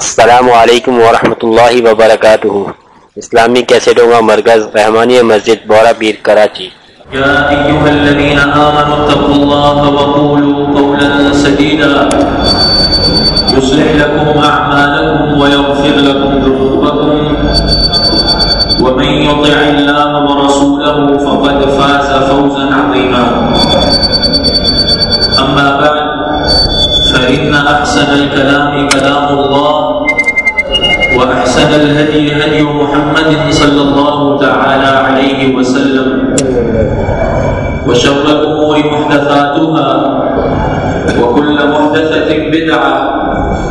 السلام علیکم ورحمۃ اللہ وبرکاتہ۔ اسلامی کیسٹوں کا مرکز رحمانی مسجد بورا پیر کراچی۔ يا أيها الذين آمنوا اتقوا الله وقولوا قولا سديدا يصلح لكم أعمالكم ويغفر لكم ذنوبكم ومن يطع الله ورسوله فقد فاز فوزا عظيما أما بعد فإن أحسن الكلام كلام الله وأحسن الهدي هدي محمد صلى الله تعالى عليه وسلم وشر الأمور محدثاتها وكل محدثة بدعة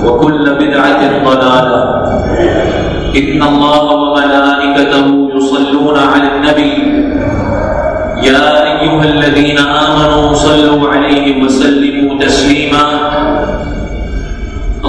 وكل بدعة ضلالة إن الله وملائكته يصلون على النبي يا أيها الذين آمنوا صلوا عليه وسلموا تسليما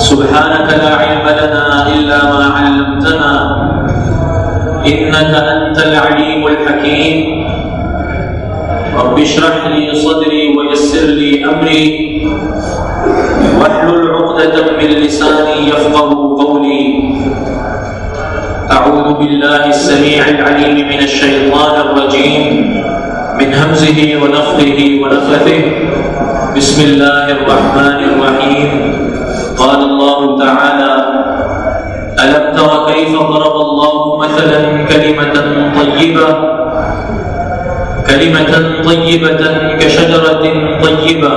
سبحانك لا علم لنا إلا ما علمتنا إنك أنت العليم الحكيم. رب اشرح لي صدري ويسر لي أمري. واحلل عقدة من لساني يفقه قولي. أعوذ بالله السميع العليم من الشيطان الرجيم. من همزه ونفخه ونفثه بسم الله الرحمن الرحيم. قال الله تعالى، ألم تر كيف ضرب الله مثلا كلمة طيبة كلمة طيبة كشجرة طيبة،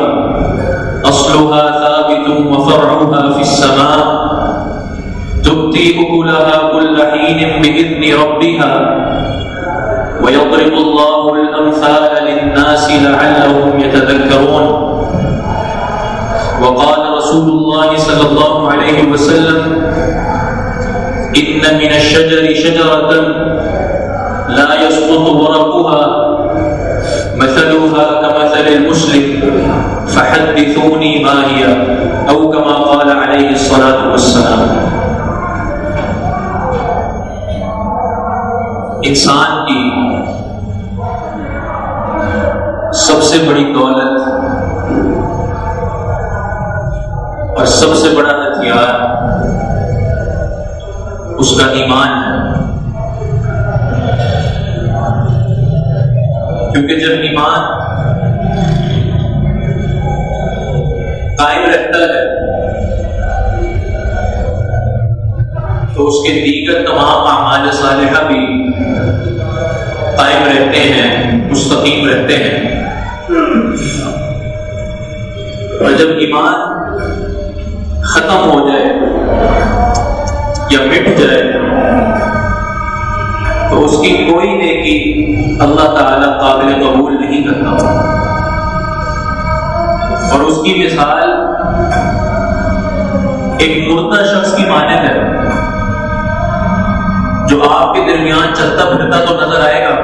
أصلها ثابت وفرعها في السماء، تؤتي أكلها كل حين بإذن ربها، ويضرب الله الأمثال للناس لعلهم يتذكرون. وقال رسول الله صلى الله عليه وسلم إن من الشجر شجرة لا يسقط ورقها مثلها كمثل المسلم فحدثوني ما هي أو كما قال عليه الصلاة والسلام انسان کی سب سے بڑی دولت اور سب سے بڑا ہتھیار اس کا ایمان ہے۔ کیونکہ جب ایمان قائم رہتا ہے، تو اس کے دیگر تمام اعمال صالحہ بھی قائم رہتے ہیں، مستقیم رہتے ہیں۔ اور جب ایمان ختم ہو جائے یا مٹ جائے تو اس کی کوئی نیکی اللہ تعالی قابل قبول نہیں کرتا۔ اور اس کی مثال ایک مردہ شخص کی مانند ہے جو آپ کے درمیان چلتا پھرتا تو نظر آئے گا،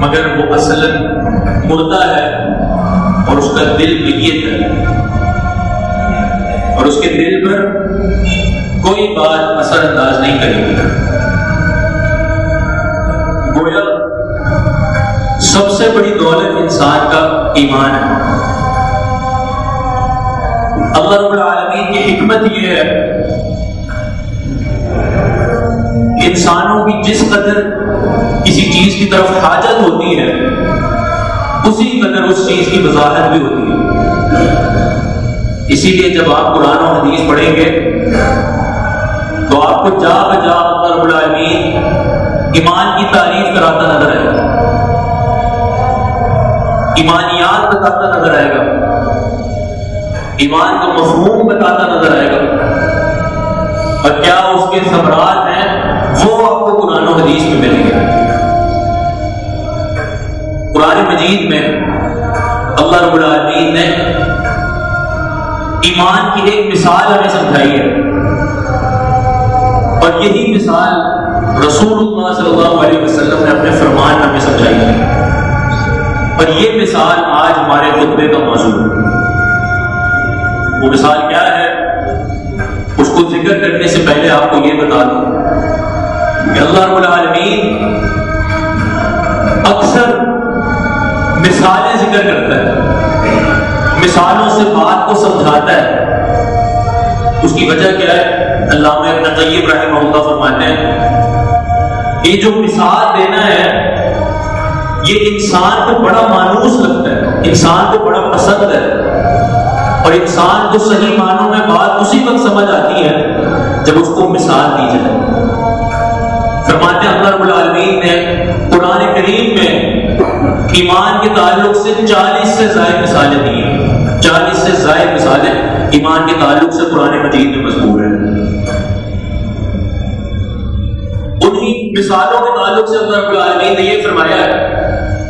مگر وہ اصل مردہ ہے اور اس کا دل میت ہے۔ اور اس کے دل پر کوئی بات اثر انداز نہیں کرے گی۔ گویا، سب سے بڑی دولت انسان کا ایمان ہے۔ اللہ رب العالمین کی حکمت یہ ہے، انسانوں کی جس قدر کسی چیز کی طرف حاجت ہوتی ہے، اسی قدر اس چیز کی وضاحت بھی ہوتی ہے۔ اسی لیے جب آپ قرآن و حدیث پڑھیں گے، تو آپ کو جا بجا اللہ رب العالمین ایمان کی تعریف کراتا نظر آئے گا۔ ایمانیات بتاتا نظر آئے گا۔ ایمان کا مفہوم بتاتا نظر آئے گا۔ اور کیا اس کے ثمرات ہیں، وہ آپ کو قرآن و حدیث میں ملیں گے۔ قرآن مجید میں اللہ رب العالمین نے ایمان کی ایک مثال ہمیں سمجھائی ہے۔ اور یہی مثال رسول اللہ صلی اللہ علیہ وسلم نے اپنے فرمان میں سمجھائی ہے۔ اور یہ مثال آج ہمارے خطبے کا موضوع ہے۔ وہ مثال کیا ہے؟ اس کو ذکر کرنے سے پہلے آپ کو یہ بتا دوں کہ اللہ رب العالمین اکثر مثالیں ذکر کرتا ہے۔ مثالوں سے بات کو سمجھاتا ہے۔ اس کی وجہ کیا ہے؟ اللہ میں اپنا طیب رحمہ اللہ فرماتے ہیں یہ جو مثال دینا ہے، یہ انسان کو بڑا مانوس لگتا ہے، انسان کو بڑا پسند ہے۔ اور انسان کو صحیح معنوں میں بات اسی وقت سمجھ آتی ہے جب اس کو مثال دی جائے۔ فرماتے اللہ رب العالمین نے قرآن کریم میں ایمان کے تعلق سے چالیس سے زائد مثالیں دی ہیں۔ چالیس مثالیں ایمان کے تعلق سے قرآن مجید میں مضبوط ہیں انہی مثالوں کے تعلق سے اللہ رب العالمین نے یہ فرمایا ہے،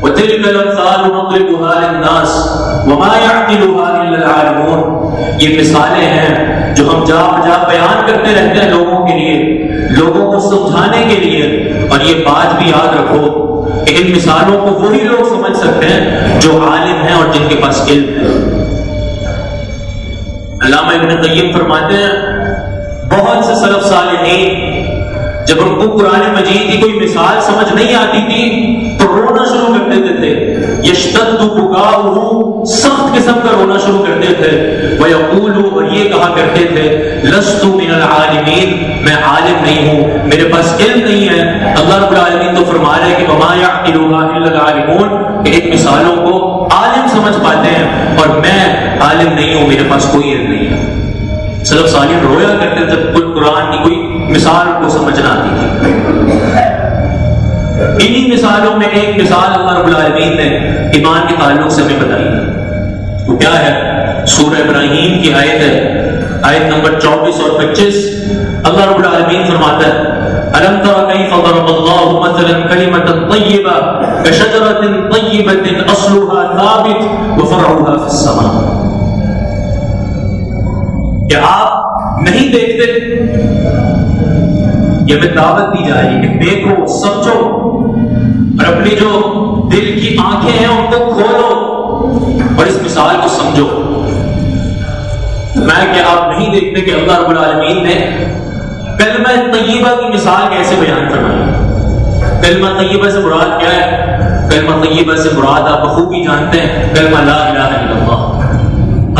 وَتِلْكَ الْأَمْثَالُ نَضْرِبُهَا لِلنَّاسِ وَمَا يَعْقِلُهَا إِلَّا الْعَالِمُونَ۔ یہ مثالیں ہیں جو ہم جا بجا بیان کرتے رہتے ہیں لوگوں کے لیے، لوگوں کو سمجھانے کے لیے۔ اور یہ بات بھی یاد رکھو کہ ان مثالوں کو وہی لوگ سمجھ سکتے ہیں جو عالم ہیں اور جن کے پاس علم ہے۔ علامہ ابن قیم فرماتے ہیں بہت سے سلف صالحین جب ان کو قرآن مجید کی کوئی مثال سمجھ نہیں آتی تھی، تو رونا شروع کر دیتے تھے۔ یشتد سخت قسم کا رونا شروع کرتے تھے۔ وہ یقول اور یہ کہا کرتے تھے لست من العالمین، میں عالم نہیں ہوں، میرے پاس علم نہیں ہے۔ اللہ رب العالمین تو فرما رہے کہ وما يعقلها الا العالمون، کہ ان مثالوں کو عالم سمجھ پاتے ہیں، اور میں عالم نہیں ہوں، میرے پاس کوئی علم نہیں ہے۔ سلف صالح رویا کرتے تھے قرآن کی کوئی مثال کو سمجھنا آتی تھی انہی مثالوں میں ایک مثال اللہ رب العالمین نے ایمان کے تعلق سے ہمیں بتائی۔ وہ کیا ہے؟ سورہ ابراہیم کی آیت ہے۔ آیت نمبر چوبیس اور پچیس۔ اللہ رب العالمین فرماتا ہے ألم تر كيف ضرب الله مثلا كلمة طيبة كشجرة طيبة أصلها ثابت وفرعها في السماء کیا آپ نہیں دیکھتے۔ یہ ہمیں دعوت دی جا رہی ہے کہ دیکھو، سمجھو۔ اور اپنی جو دل کی آنکھیں ہیں، ان کو کھولو۔ اور اس مثال کو سمجھو۔ میں کہ آپ نہیں دیکھتے کہ اللہ رب العالمین نے کلمہ طیبہ کی مثال کیسے بیان فرمائی کلمہ طیبہ سے مراد کیا ہے؟ کلمہ طیبہ سے مراد آپ بخوبی جانتے ہیں، کلمہ لا الہ الا اللہ۔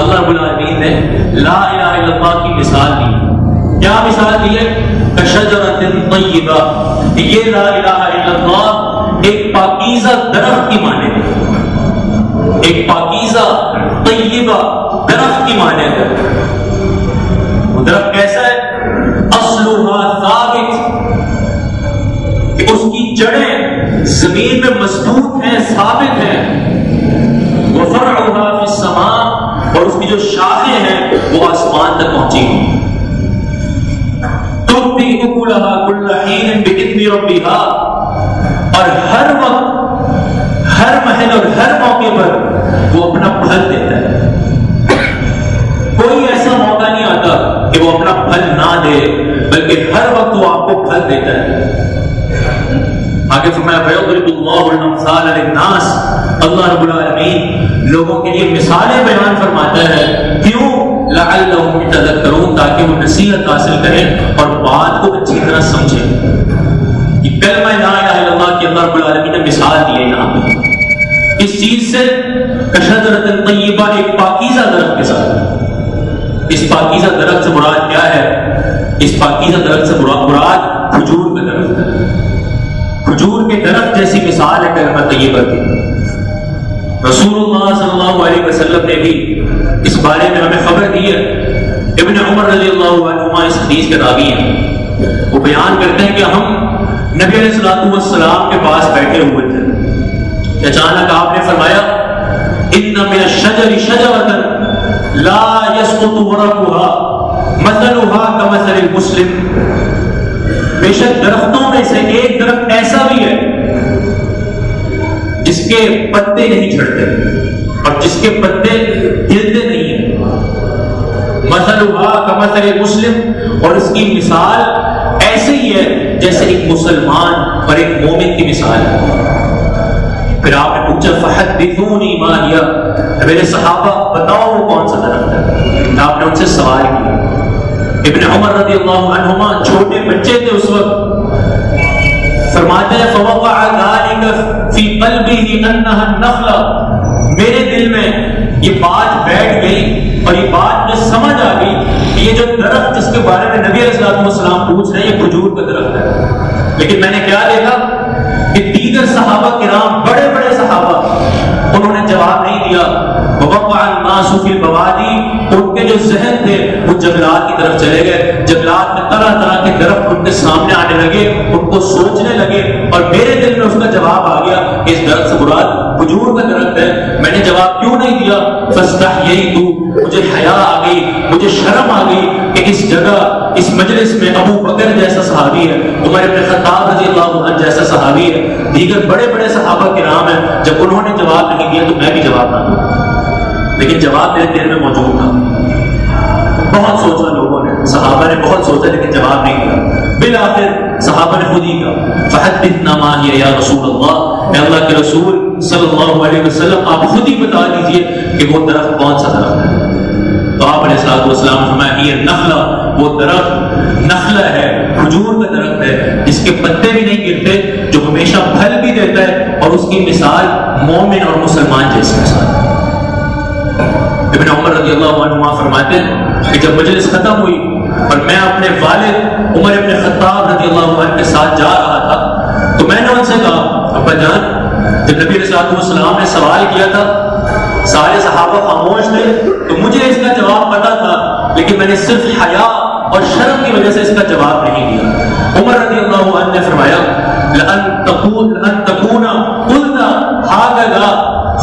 اللہ رب العالمین نے لا الہ اللہ کی مثال دی۔ کیا مثال دی ہے؟ کشجرت طیبہ۔ یہ لا الہ الا اللہ ایک پاکیزہ درخت کی معنی ہے ایک پاکیزہ طیبہ درخت کی معنی ہے وہ درخت کیسا ہے؟ اصلها ثابت۔ کہ اس کی جڑیں زمین میں مضبوط ہیں، ثابت ہیں۔ وہ فرعها فی السماء اور اس کی جو شاخیں ہیں وہ آسمان تک پہنچی ہیں اور ہر وقت، ہر محل اور ہر موقع پر وہ اپنا پھل دیتا ہے۔ کوئی ایسا موقع نہیں آتا کہ وہ اپنا پھل نہ دے، بلکہ ہر وقت وہ آپ کو پھل دیتا ہے۔ آگے اللہ رب العالمین لوگوں کے لیے مثالیں بیان فرماتا ہے۔ لعلہم تذکرون تاکہ وہ نصیحت حاصل کریں اور بات کو اچھی طرح سمجھیں۔ یہ کلمہ لا الہ الا اللہ کی اللہ رب العالمین نے مثال دی ہے یہاں اس چیز سے کشدرت طیبہ ایک پاکیزہ درخت کے ساتھ۔ اس پاکیزہ درخت سے مراد کیا ہے؟ اس پاکیزہ درخت سے مراد کھجور کا درخت ہے کھجور کے درخت جیسی مثال ہے کلمہ طیبہ کی۔ رسول اللہ صلی اللہ علیہ وسلم نے بھی اس بارے میں ہمیں خبر دی ہے۔ ابن عمر رضی اللہ عنہ اس حدیث کے راوی ہیں۔ وہ بیان کرتے ہیں کہ ہم نبی علیہ السلام والسلام کے پاس بیٹھے ہوئے تھے۔ کہ اچانک آپ نے فرمایا، ان من الشجر شجرة لا يسقط ورقها مثلها كمثل المسلم. بے شک درختوں میں سے ایک درخت ایسا بھی ہے جس کے پتے نہیں جھڑتے اور جس کے پتے ہلتے نہیں ہیں۔ مسل ہوا کا مسلم، اور اس کی مثال ایسے ہی ہے جیسے ایک مسلمان اور ایک مومن کی مثال ہے۔ پھر آپ نے پوچھا فہد بتون ایمان میرے صحابہ، بتاؤ وہ کون سا درخت ہے؟ آپ نے ان سے سوال کیا۔ ابن عمر رضی اللہ عنہما، چھوٹے بچے تھے اس وقت قلبه انها میرے دل میں یہ بات بیٹھ گئی اور یہ بات میں سمجھ آ گئی کہ یہ جو درخت جس کے بارے میں نبی علیہ السلام پوچھ رہے ہیں، یہ کھجور کا درخت ہے۔ لیکن میں نے کیا دیکھا کہ دیگر صحابہ کرام، بڑے بڑے صحابہ، انہوں نے جواب نہیں دیا۔ بوادی ان کے جو ذہن تھے وہ جنگلات کی طرف چلے گئے۔ جنگلات میں طرح طرح کے درخت ان کے سامنے آنے لگے، ان کو سوچنے لگے اور میرے دل میں اس کا جواب آ گیا کہ اس درخت سے مراد کھجور کا درخت ہے۔ میں نے جواب کیوں نہیں دیا؟ فستح یہی تو مجھے حیا آ گئی، مجھے شرم آ گئی کہ اس جگہ، اس مجلس میں ابو بکر جیسا صحابی ہے، عمر ابن خطاب رضی اللہ عنہ جیسا صحابی ہے۔ دیگر بڑے بڑے صحابہ کے نام ہیں۔ جب انہوں نے جواب نہیں دیا تو میں بھی جواب نہ دوں۔ لیکن جواب میرے دل میں موجود تھا۔ بہت سوچا لوگوں نے، صحابہ نے بہت سوچا لیکن جواب نہیں دیا۔ بالآخر صحابہ نے خود ہی کہا فحد اتنا مانیہ یا رسول اللہ اے اللہ کے رسول صلی اللہ علیہ وسلم، آپ خود ہی بتا دیجیے کہ وہ درخت کون سا درخت ہے۔ تو آپ علیہ السلام والسلام فرمایا، یہ نخلا وہ درخت نخلا ہے، کھجور کا درخت ہے۔ جس کے پتے بھی نہیں گرتے، جو ہمیشہ پھل بھی دیتا ہے اور اس کی مثال مومن اور مسلمان جیسی مثال ابن عمر رضی اللہ عنہ فرماتے ہیں کہ جب مجلس ختم ہوئی اور میں اپنے والد عمر ابن خطاب رضی اللہ عنہ کے ساتھ جا رہا تھا، تو میں نے ان سے کہا، ابا جان، جب نبی علیہ السلام نے سوال کیا تھا، سارے صحابہ خاموش تھے، تو مجھے اس کا جواب پتا تھا، لیکن میں نے صرف حیا اور شرم کی وجہ سے اس کا جواب نہیں دیا۔ عمر رضی اللہ عنہ نے فرمایا، لأن تقول لأن تكون قلت هكذا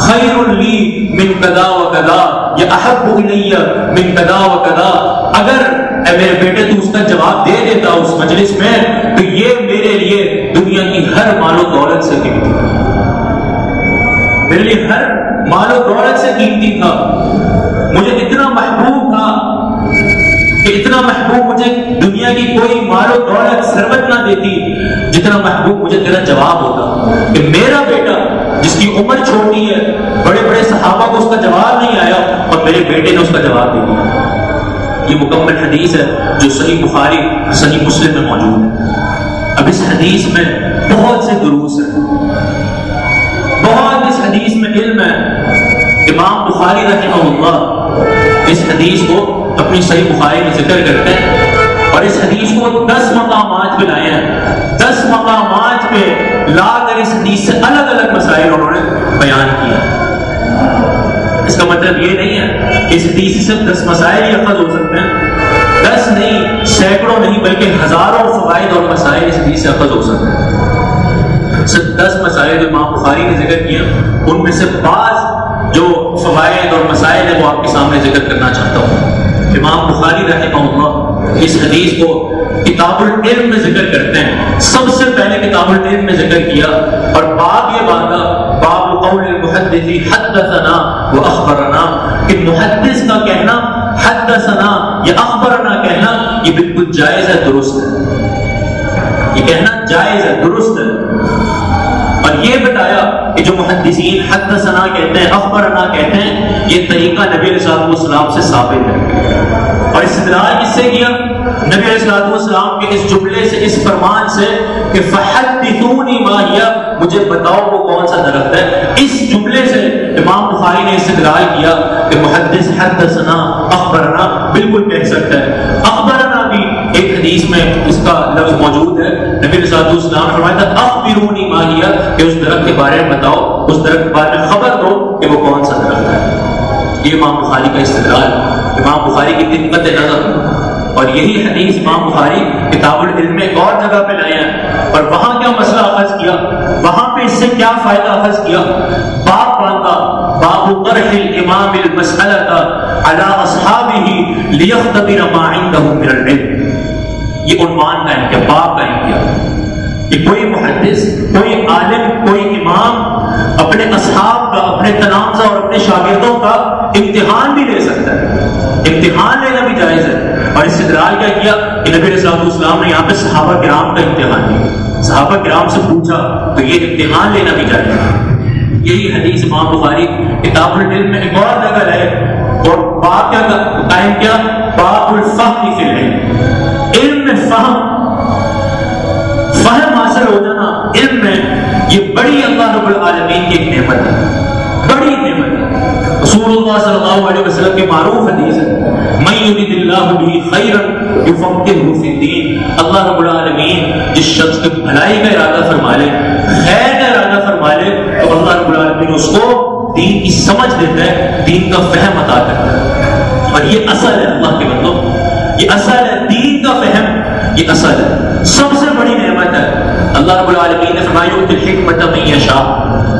خير لي من كذا وكذا یا احب الی من و کدا اگر اے میرے بیٹے تو اس کا جواب دے دیتا اس مجلس میں تو یہ میرے لیے دنیا کی ہر مال و دولت سے قیمتی میرے لیے ہر مال و دولت سے قیمتی تھا۔ مجھے اتنا محبوب کہ اتنا محبوب مجھے دنیا کی کوئی مال و دولت سربت نہ دیتی، جتنا محبوب مجھے تیرا جواب ہوتا۔ کہ میرا بیٹا، جس کی عمر چھوٹی ہے، بڑے بڑے صحابہ کو اس کا جواب نہیں آیا، اور میرے بیٹے نے اس کا جواب دے دیا۔ یہ مکمل حدیث ہے جو صحیح بخاری، صحیح مسلم میں موجود ہے۔ اب اس حدیث میں بہت سے دروس ہیں۔ بہت اس حدیث میں علم ہے۔ امام بخاری رحمہ اللہ اس حدیث کو اپنی صحیح بخاری میں ذکر کرتے ہیں۔ اور اس حدیث کو دس مقامات پہ لائے ہیں۔ دس مقامات پہ لا کر اس حدیث سے الگ الگ مسائل انہوں نے بیان کیا اس کا مطلب یہ نہیں ہے کہ اس حدیث سے صرف دس مسائل ہی اخذ ہو سکتے ہیں۔ دس نہیں، سینکڑوں نہیں، بلکہ ہزاروں فوائد اور مسائل اس حدیث سے اخذ ہو سکتے ہیں۔ صرف دس مسائل جو امام بخاری نے ذکر کیا ان میں سے بعض جو فوائد اور مسائل ہیں وہ آپ کے سامنے ذکر کرنا چاہتا ہوں۔ امام بخاری رحمہ اللہ اس حدیث کو کتاب العلم میں ذکر کرتے ہیں۔ سب سے پہلے کتاب العلم میں ذکر کیا اور باب یہ باندھا، باب قول المحدثی حدثنا و اخبرنا۔ کہ محدث کا کہنا حدثنا یا اخبرنا کہنا، یہ بالکل جائز ہے، درست ہے۔ یہ کہنا جائز ہے، درست ہے۔ اور یہ بتایا کہ جو محدثین حدثنا کہتے ہیں، اخبرنا کہتے ہیں، یہ طریقہ نبی علیہ السلام سے ثابت ہے۔ اور استدلال کس سے کیا؟ نبی علیہ السلام کے اس جملے سے، اس فرمان سے کہ فحدثونی ما ہیا مجھے بتاؤ وہ کون سا درخت ہے۔ اس جملے سے امام بخاری نے استدلال کیا کہ محدث حدثنا، اخبرنا بالکل کہہ سکتا ہے۔ حدیث میں اس کا لفظ موجود ہے۔ نبی علیہ السلام فرمایا تھا اخبرونی ما ہیا کہ اس درخت کے بارے میں بتاؤ۔ اس درخت کے بارے میں خبر دو کہ وہ کون سا درخت ہے۔ یہ امام بخاری کا استدلال امام بخاری کی دقت نظر۔ اور یہی حدیث امام بخاری کتاب العلم میں ایک اور جگہ پہ لائے ہیں اور وہاں کیا مسئلہ اخذ کیا؟ وہاں پہ اس سے کیا فائدہ اخذ کیا؟ باپ باندھا باب طرح الامام المسألة على اصحابه ليختبر ما عنده من العلم۔ یہ عنوان کا ہے باب کا ہے کہ کوئی محدث، کوئی عالم، کوئی امام اپنے اصحاب کا، اپنے تنازع اور اپنے شاگردوں کا امتحان بھی لے سکتا ہے۔ امتحان لینا بھی جائز ہے۔ اور استدلال کیا کیا؟ کہ نبی علیہ السلام نے یہاں پہ صحابہ کرام کا امتحان لیا۔ صحابہ کرام سے پوچھا، تو یہ امتحان لینا بھی چاہیے یہی حدیث امام بخاری کتاب العلم میں ایک اور جگہ ہے اور بات کیا قائم کیا؟ باب الفہم فی العلم علم میں فہم. فہم حاصل ہو جانا علم میں. یہ بڑی اللہ رب العالمین کی ایک نعمت ہے. بڑی نعمت ہے. رسول اللہ صلی اللہ علیہ وسلم کی معروف حدیث ہے. من یرید اللہ بھی خیرا یفقهه فی الدین. اللہ رب العالمین جس شخص کے بھلائی کا ارادہ فرما لے، خیر کا ارادہ فرما لے، تو اللہ رب العالمین اس کو دین کی سمجھ دیتا ہے، دین کا فہم عطا کرتا ہے. اور یہ اصل ہے اللہ کے بندوں. یہ اصل ہے دین یہ اصل ہے سب سے بڑی نعمت ہے اللہ رب العالمین نے فرمایا کہ حکمت میں یشاء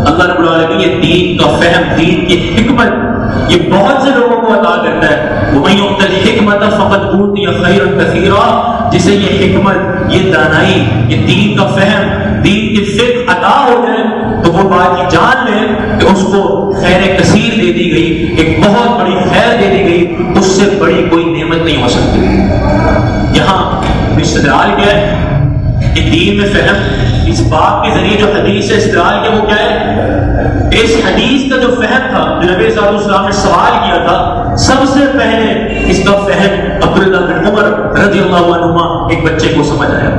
اللہ رب العالمین یہ دین کا فہم دین کی حکمت یہ بہت سے لوگوں کو عطا کرتا ہے وہ حکمت فقط بوت یا خیر کثیرہ جسے یہ حکمت یہ دانائی یہ دین کا فہم دین کی فکر عطا ہو جائے تو وہ بات یہ جان لے کہ اس کو خیر کثیر دے دی گئی ایک بہت بڑی خیر دے دی گئی اس سے بڑی کوئی نعمت نہیں ہو سکتی یہاں استدلال کیا ہے؟ کہ دین میں فہم اس بات کے ذریعے جو حدیث سے استدلال کیا وہ کیا ہے؟ اس حدیث کا جو فہم تھا، جو نبی صلی اللہ علیہ وسلم نے سوال کیا تھا، سب سے پہلے اس کا فہم عبداللہ بن عمر رضی اللہ عنہ ایک بچے کو سمجھ آیا۔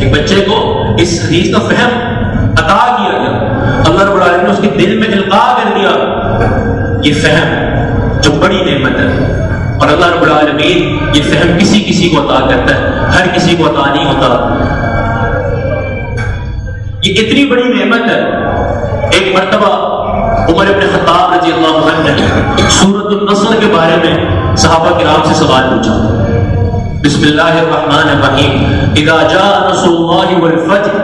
ایک بچے کو اس حدیث کا فہم عطا کیا گیا۔ اللہ رب العالمین نے اس کے دل میں القاع کر دیا۔ یہ فہم جو بڑی نعمت ہے۔ اور اللہ رب العالمین یہ فہم کسی کسی کو عطا کرتا ہے، ہر کسی کو عطا نہیں ہوتا۔ یہ اتنی بڑی نعمت ہے۔ ایک مرتبہ عمر ابن خطاب رضی اللہ عنہ نے سورت النصر کے بارے میں صحابہ کرام سے سوال پوچھا۔ بسم اللہ الرحمن الرحیم۔ اذا جاء نصر اللہ والفتح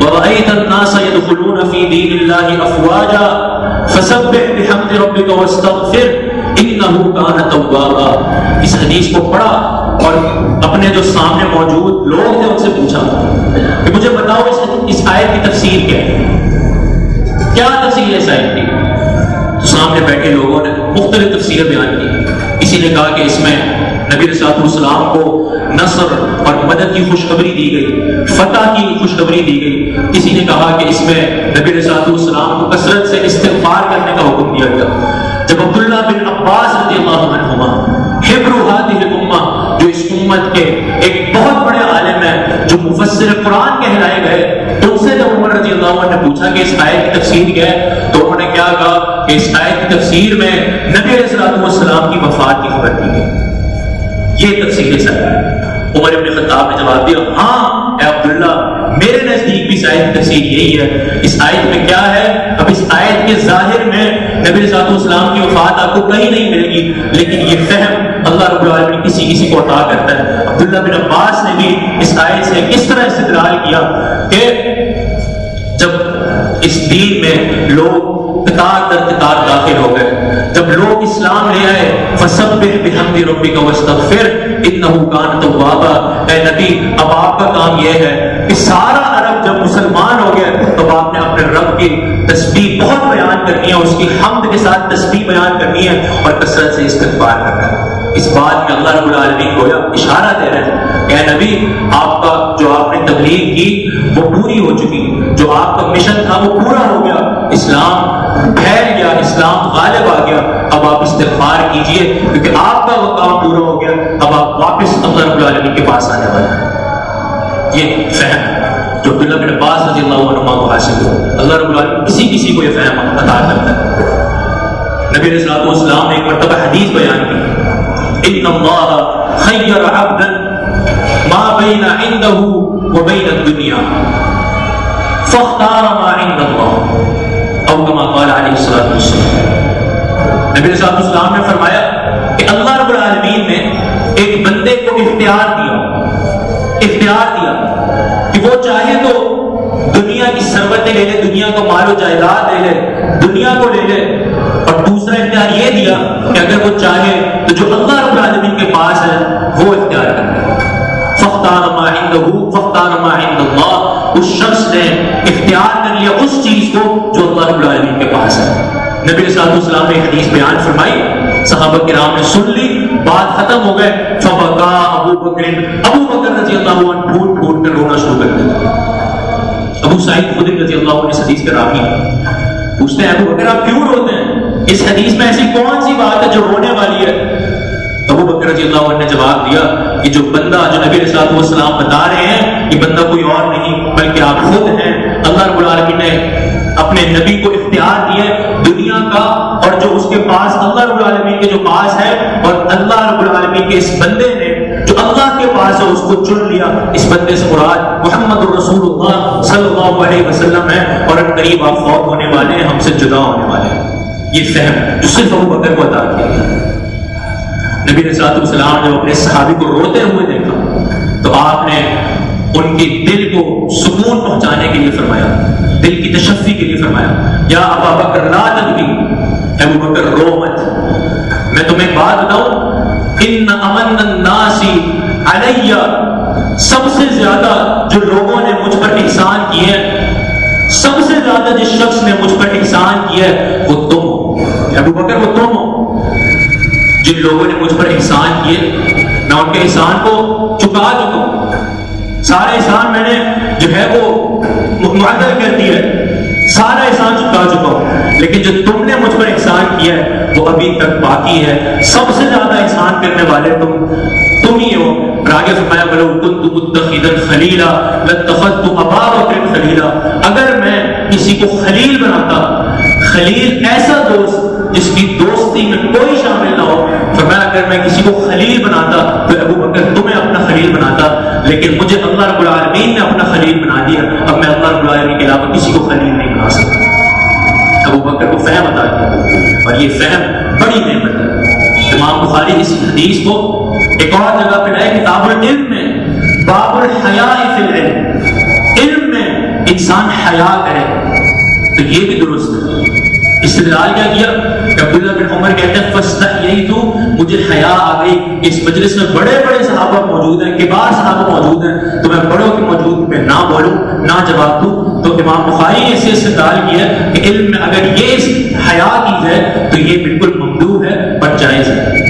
ورأيت الناس يدخلون في دين الله أفواجا فسبح بحمد ربك واستغفر۔ انه كان توابا۔ اس حدیث کو پڑھا اور اپنے جو سامنے موجود لوگ تھے ان سے پوچھا۔ کہ مجھے بتاؤ اس, اس آیت کی تفسیر کیا ہے؟ کیا تفسیر ہے اس آیت کی؟ تو سامنے بیٹھے لوگوں نے مختلف تفسیر بیان کی۔ کسی نے کہا کہ اس میں نبی رسالت السلام کو نصر اور مدد کی خوشخبری دی گئی فتح کی خوشخبری دی گئی۔ کسی نے کہا کہ اس میں نبی رسالت السلام کو کثرت سے استغفار کرنے کا حکم دیا گیا۔ جب عبداللہ بن عباس رضی اللہ عنہما حبر هذه الامه جو اس امت کے ایک بہت بڑے عالم ہیں جو مفسر قرآن کہلائے گئے، تو ان سے جب عمر رضی اللہ عنہ نے پوچھا کہ اس آیت کی تفسیر کیا ہے، تو انہوں نے کیا کہا کہ اس آیت کی تفسیر میں نبی علیہ السلام کی وفات کی خبر دی گئی۔ یہ تفصیل سر عمر ابن خطاب نے جواب دیا ہاں اے عبداللہ میرے نزدیک بھی اس آیت تفسیر یہی ہے۔ اس آیت میں کیا ہے؟ اب اس آیت کے ظاہر میں نبی صاحب السلام کی وفات آپ کو کہیں نہیں ملے گی، لیکن یہ فہم اللہ رب العالمین کسی کسی کو عطا کرتا ہے۔ عبداللہ بن عباس نے بھی اس آیت سے کس طرح استدلال کیا کہ جب اس دین میں لوگ قطار در قطار داخل ہو گئے۔ جب لوگ اسلام لے آئے، فسبح بحمد ربک واستغفر انه کان توابا۔ اے نبی، اب آپ کا کام یہ ہے کہ سارا عرب جب مسلمان ہو گیا تو آپ نے اپنے رب کی تسبیح بہت بیان کرنی ہے اس کی حمد کے ساتھ تسبیح بیان کرنی ہے اور کثرت سے استغفار کرنا ہے۔ اس بات میں اللہ رب العالمین کو اشارہ دے رہے ہیں کہ نبی، آپ کا جو آپ نے تبلیغ کی، وہ پوری ہو چکی۔ جو آپ کا مشن تھا، وہ پورا ہو گیا۔ اسلام پھیل گیا، اسلام غالب آ گیا۔ اب آپ استغفار کیجیے، کیونکہ آپ کا وہ کام پورا ہو گیا۔ اب آپ واپس اللہ رب العالمین کے پاس آنے والے ہیں۔ یہ فہم جو عبداللہ بن عباس رضی اللہ عنہ کو حاصل ہو اللہ رب العالمین کسی کسی کو یہ فہم عطا کرتا ہے۔ نبی علیہ الصلوۃ والسلام نے ایک مرتبہ حدیث بیان کی۔ ان اللہ خیر عبدا ما بین عنده وبین الدنیا فاختار ما عند اللہ او کما قال علیہ الصلوۃ والسلام. نبی صلی اللہ علیہ وسلم نے فرمایا کہ اللہ رب العالمین نے ایک بندے کو اختیار دیا اختیار دیا کہ وہ چاہے تو دنیا کی سروتیں لے لے، دنیا کو مال و جائیداد لے لے، دنیا کو لے لے اور دوسرا اختیار یہ دیا کہ اگر وہ چاہے تو جو اللہ رب العالمین کے پاس ہے، وہ اختیار کر لے فختار ما عنده فختار ما عند اللہ اس شخص نے اختیار کر لیا اس چیز کو جو اللہ رب العالمین کے پاس ہے۔ نبی صلی اللہ علیہ وسلم نے حدیث بیان فرمائی۔ صحابہ کرام نے سن لی، بات ختم ہو گئے۔ فبکا ابو بکر ابو بکر رضی اللہ عنہ پھوٹ پھوٹ کر رونا شروع کر دیا۔ ابو سعید خدری رضی اللہ عنہ اس حدیث کے راوی۔ پوچھتے ہیں، ابو بکر آپ کیوں روتے ہیں؟ اس حدیث میں ایسی کون سی بات ہے جو رونے والی ہے؟ ابو بکر رضی اللہ عنہ نے جواب دیا کہ جو بندہ جو نبی علیہ السلام بتا رہے ہیں، یہ بندہ کوئی اور نہیں، بلکہ آپ خود ہیں۔ اللہ رب العالمین نے اپنے نبی کو اختیار دیا دنیا کا اور جو اس کے پاس اللہ رب العالمین کے جو پاس ہے اور اللہ رب العالمین کے اس بندے نے جو اللہ کے پاس ہے، اس کو چن لیا۔ اس بندے سے مراد محمد الرسول اللہ صلی اللہ علیہ وسلم ہے اور قریب آپ فوت ہونے والے ہیں، ہم سے جدا ہونے والے ہیں۔ یہ فہم جو صرف ابو بکر کو عطا کیا گیا۔ نبی علیہ السلام جب اپنے صحابی کو روتے ہوئے دیکھا۔ تو آپ نے ان کے دل کو سکون پہنچانے کے لیے فرمایا، دل کی تشفی کے لیے فرمایا، یا ابا بکر لا تبکی ابو بکر رو مت۔ میں تمہیں ایک بات بتاؤں، ان امن الناس علیہ، سب سے زیادہ جو لوگوں نے مجھ پر احسان کیے سب سے زیادہ جس شخص نے مجھ پر احسان کیا ہے، وہ تم ہو۔ ابو بکر وہ تم ہو جن لوگوں نے مجھ پر احسان کیے میں ان کے احسان کو چکا چکا ہوں سارا احسان میں نے جو ہے وہ معدل کر دیا ہے۔ سارا احسان چکا چکا ہوں۔ لیکن جو تم نے مجھ پر احسان کیا ہے، وہ ابھی تک باقی ہے۔ سب سے زیادہ احسان کرنے والے تم تم ہی ہو۔ راگے فرمایا، بلو کن تو متخذا خلیلا لتخذت ابا بکر خلیلا۔ اگر میں کسی کو خلیل بناتا، خلیل ایسا دوست جس کی دوستی میں کوئی شامل نہ ہو، فرمایا اگر میں کسی کو خلیل بناتا تو ابو بکر تمہیں اپنا خلیل بناتا، لیکن مجھے اللہ رب العالمین نے اپنا خلیل بنا دیا، اب میں اللہ رب العالمین کے علاوہ کسی کو خلیل نہیں بنا سکتا۔ ابو بکر کو فہم عطا کیا اور یہ فہم بڑی نعمت ہے۔ امام بخاری اس حدیث کو ایک اور جگہ پہ لائے، کتاب العلم میں باب الحیاء فی العلم۔ علم میں انسان حیا کرے، تو یہ بھی درست ہے۔ استدلال کیا کیا عبداللہ بن عمر کہتے ہیں فستا یہی تو مجھے حیا آ گئی. اس مجلس میں بڑے بڑے صحابہ موجود ہیں، کبار صحابہ موجود ہیں. تو میں بڑوں کے موجود میں نہ بولوں، نہ جواب دوں. تو امام بخاری نے اسے استدلال کیا کہ علم میں اگر یہ اس حیا کی جائے تو یہ بالکل ممدو ہے اور جائز ہے.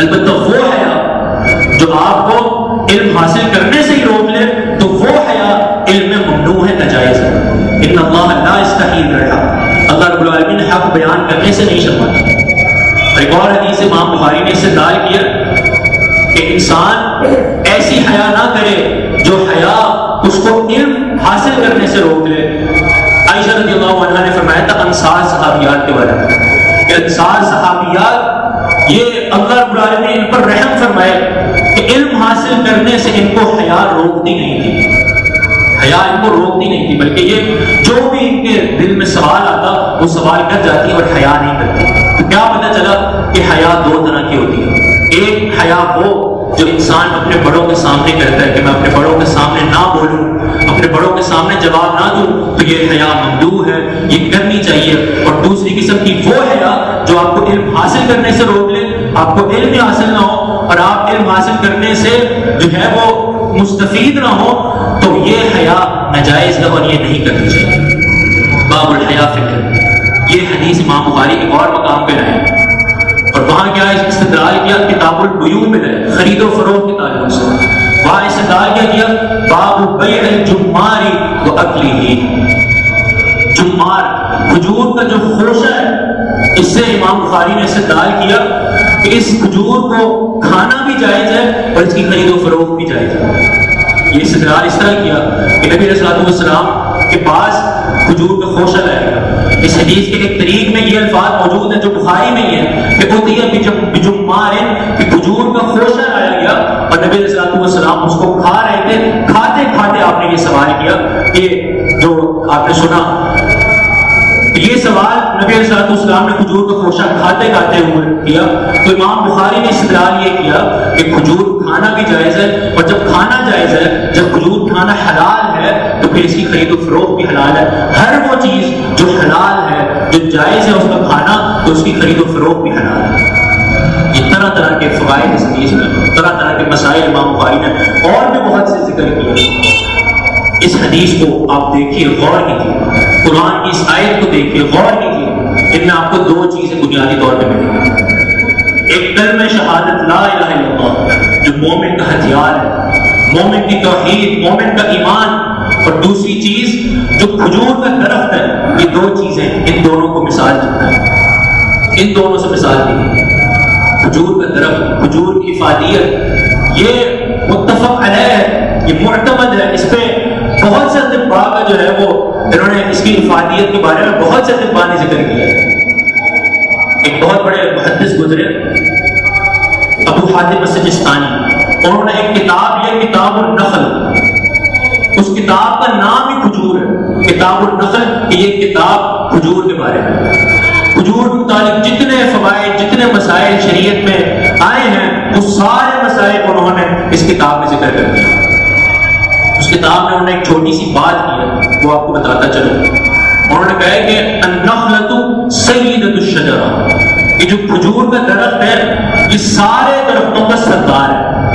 البتہ وہ حیا جو آپ کو علم حاصل کرنے سے ہی روک لے، تو وہ حیا علم میں ممنوع ہے، ناجائز ہے. ان اللہ لا استحیل رہا العالمین بیان کرنے سے نہیں شرماتا۔ ایک اور حدیث امام بخاری نے اسے دار کیا کہ انسان ایسی حیا نہ کرے جو حیا اس کو علم حاصل کرنے سے روک لے۔ عائشہ رضی اللہ عنہ نے فرمایا تھا انصار صحابیات کے بارے میں کہ انصار صحابیات یہ اللہ رب العالمین ان پر رحم فرمائے کہ علم حاصل کرنے سے ان کو حیا روکتی نہیں تھی حیا ان کو روکتی نہیں تھی، بلکہ یہ جو بھی ان کے دل میں سوال آتا، وہ سوال کر جاتی اور حیا نہیں کرتی۔ تو کیا پتہ چلا کہ حیا دو طرح کی ہوتی ہے۔ ایک حیا وہ جو انسان اپنے بڑوں کے سامنے کرتا ہے کہ میں اپنے بڑوں کے سامنے نہ بولوں، اپنے بڑوں کے سامنے جواب نہ دوں، تو یہ حیا ممدو ہے، یہ کرنی چاہیے۔ اور دوسری قسم کی وہ حیا جو آپ کو علم حاصل کرنے سے روک لے، آپ کو علم حاصل نہ ہو اور آپ علم حاصل کرنے سے جو ہے وہ مستفید نہ ہو تو یہ حیا ناجائز ہے اور یہ نہیں کرنی چاہیے۔ باب الحیا فکر یہ حدیث امام بخاری ایک اور مقام پہ رہے اور وہاں کیا استدلال کیا؟ کتاب البیو میں ہے۔ خرید و فروغ کے تعلق سے۔ وہاں استدلال کیا کیا؟ باب بیع الجماری و اکلی ہی جمار کھجور کا جو خوشہ ہے، اس سے امام بخاری نے استدلال کیا۔ کہ اس کھجور کو کھانا بھی جائز ہے اور اس کی خرید و فروخت بھی جائز ہے یہ استدلال اس طرح کیا کہ نبی علیہ السلام کے پاس کھجور کا خوشہ لائے گا۔ اس حدیث کے ایک طریق میں یہ الفاظ موجود ہیں جو بخاری میں ہی ہے کہ ہوتی ہے بجمار کہ کھجور کا خوشہ لایا گیا اور نبی علیہ السلام اس کو کھا رہے تھے، کھاتے کھاتے آپ نے یہ سوال کیا کہ جو آپ نے سنا یہ سوال نبی علیہ السلام نے کھجور کا خوشہ کھاتے کھاتے ہوئے کیا۔ تو امام بخاری نے استدلال یہ کیا کہ کھجور کھانا بھی جائز ہے اور جب کھانا جائز ہے، جب کھجور کھانا حلال ہے، تو پھر اس کی خرید و فروخت بھی حلال ہے۔ ہر وہ چیز جو حلال ہے، جو جائز ہے اس کا کھانا، تو اس کی خرید و فروخت بھی حلال ہے۔ یہ طرح طرح کے فوائد اس حدیث میں، طرح طرح کے مسائل امام بخاری نے اور بھی بہت سے ذکر کیے۔ اس حدیث کو آپ دیکھیے، غور کیجیے۔ قرآن کی اس آیت کو دیکھیے، غور کیجیے۔ ان میں آپ کو دو چیزیں بنیادی طور پہ ملیں۔ ایک کلمہ شہادت، لا الہ الا اللہ، جو مومن کا ہتھیار ہے، مومن کی توحید، مومن کا ایمان۔ اور دوسری چیز جو کھجور کا درخت ہے، یہ دو چیزیں ان دونوں کو مثال دیتا ہے ان دونوں سے مثال دی کھجور کا درخت، کھجور کی افادیت یہ متفق علیہ ہے، یہ معتمد ہے اس پہ۔ بہت سے طبا کا جو ہے وہ انہوں نے اس کی افادیت کے بارے میں بہت سے طبا نے ذکر کیا ہے ایک بہت بڑے محدث گزرے ابو حاتم سجستانی، انہوں نے ایک کتاب یہ کتاب النخل، اس کتاب کا نام ہی کھجور ہے۔ کتاب النخل کہ یہ کتاب کھجور کے بارے میں۔ کھجور متعلق جتنے فوائد، جتنے مسائل شریعت میں آئے ہیں، وہ سارے مسائل انہوں نے اس کتاب میں ذکر کر دیا۔ اس کتاب میں انہوں نے ایک چھوٹی سی بات کی ہے، وہ آپ کو بتاتا چلوں۔ انہوں نے کہا کہ النخلۃ سیدۃ الشجرہ۔ یہ جو کھجور کا درخت ہے، یہ سارے درختوں کا سردار ہے۔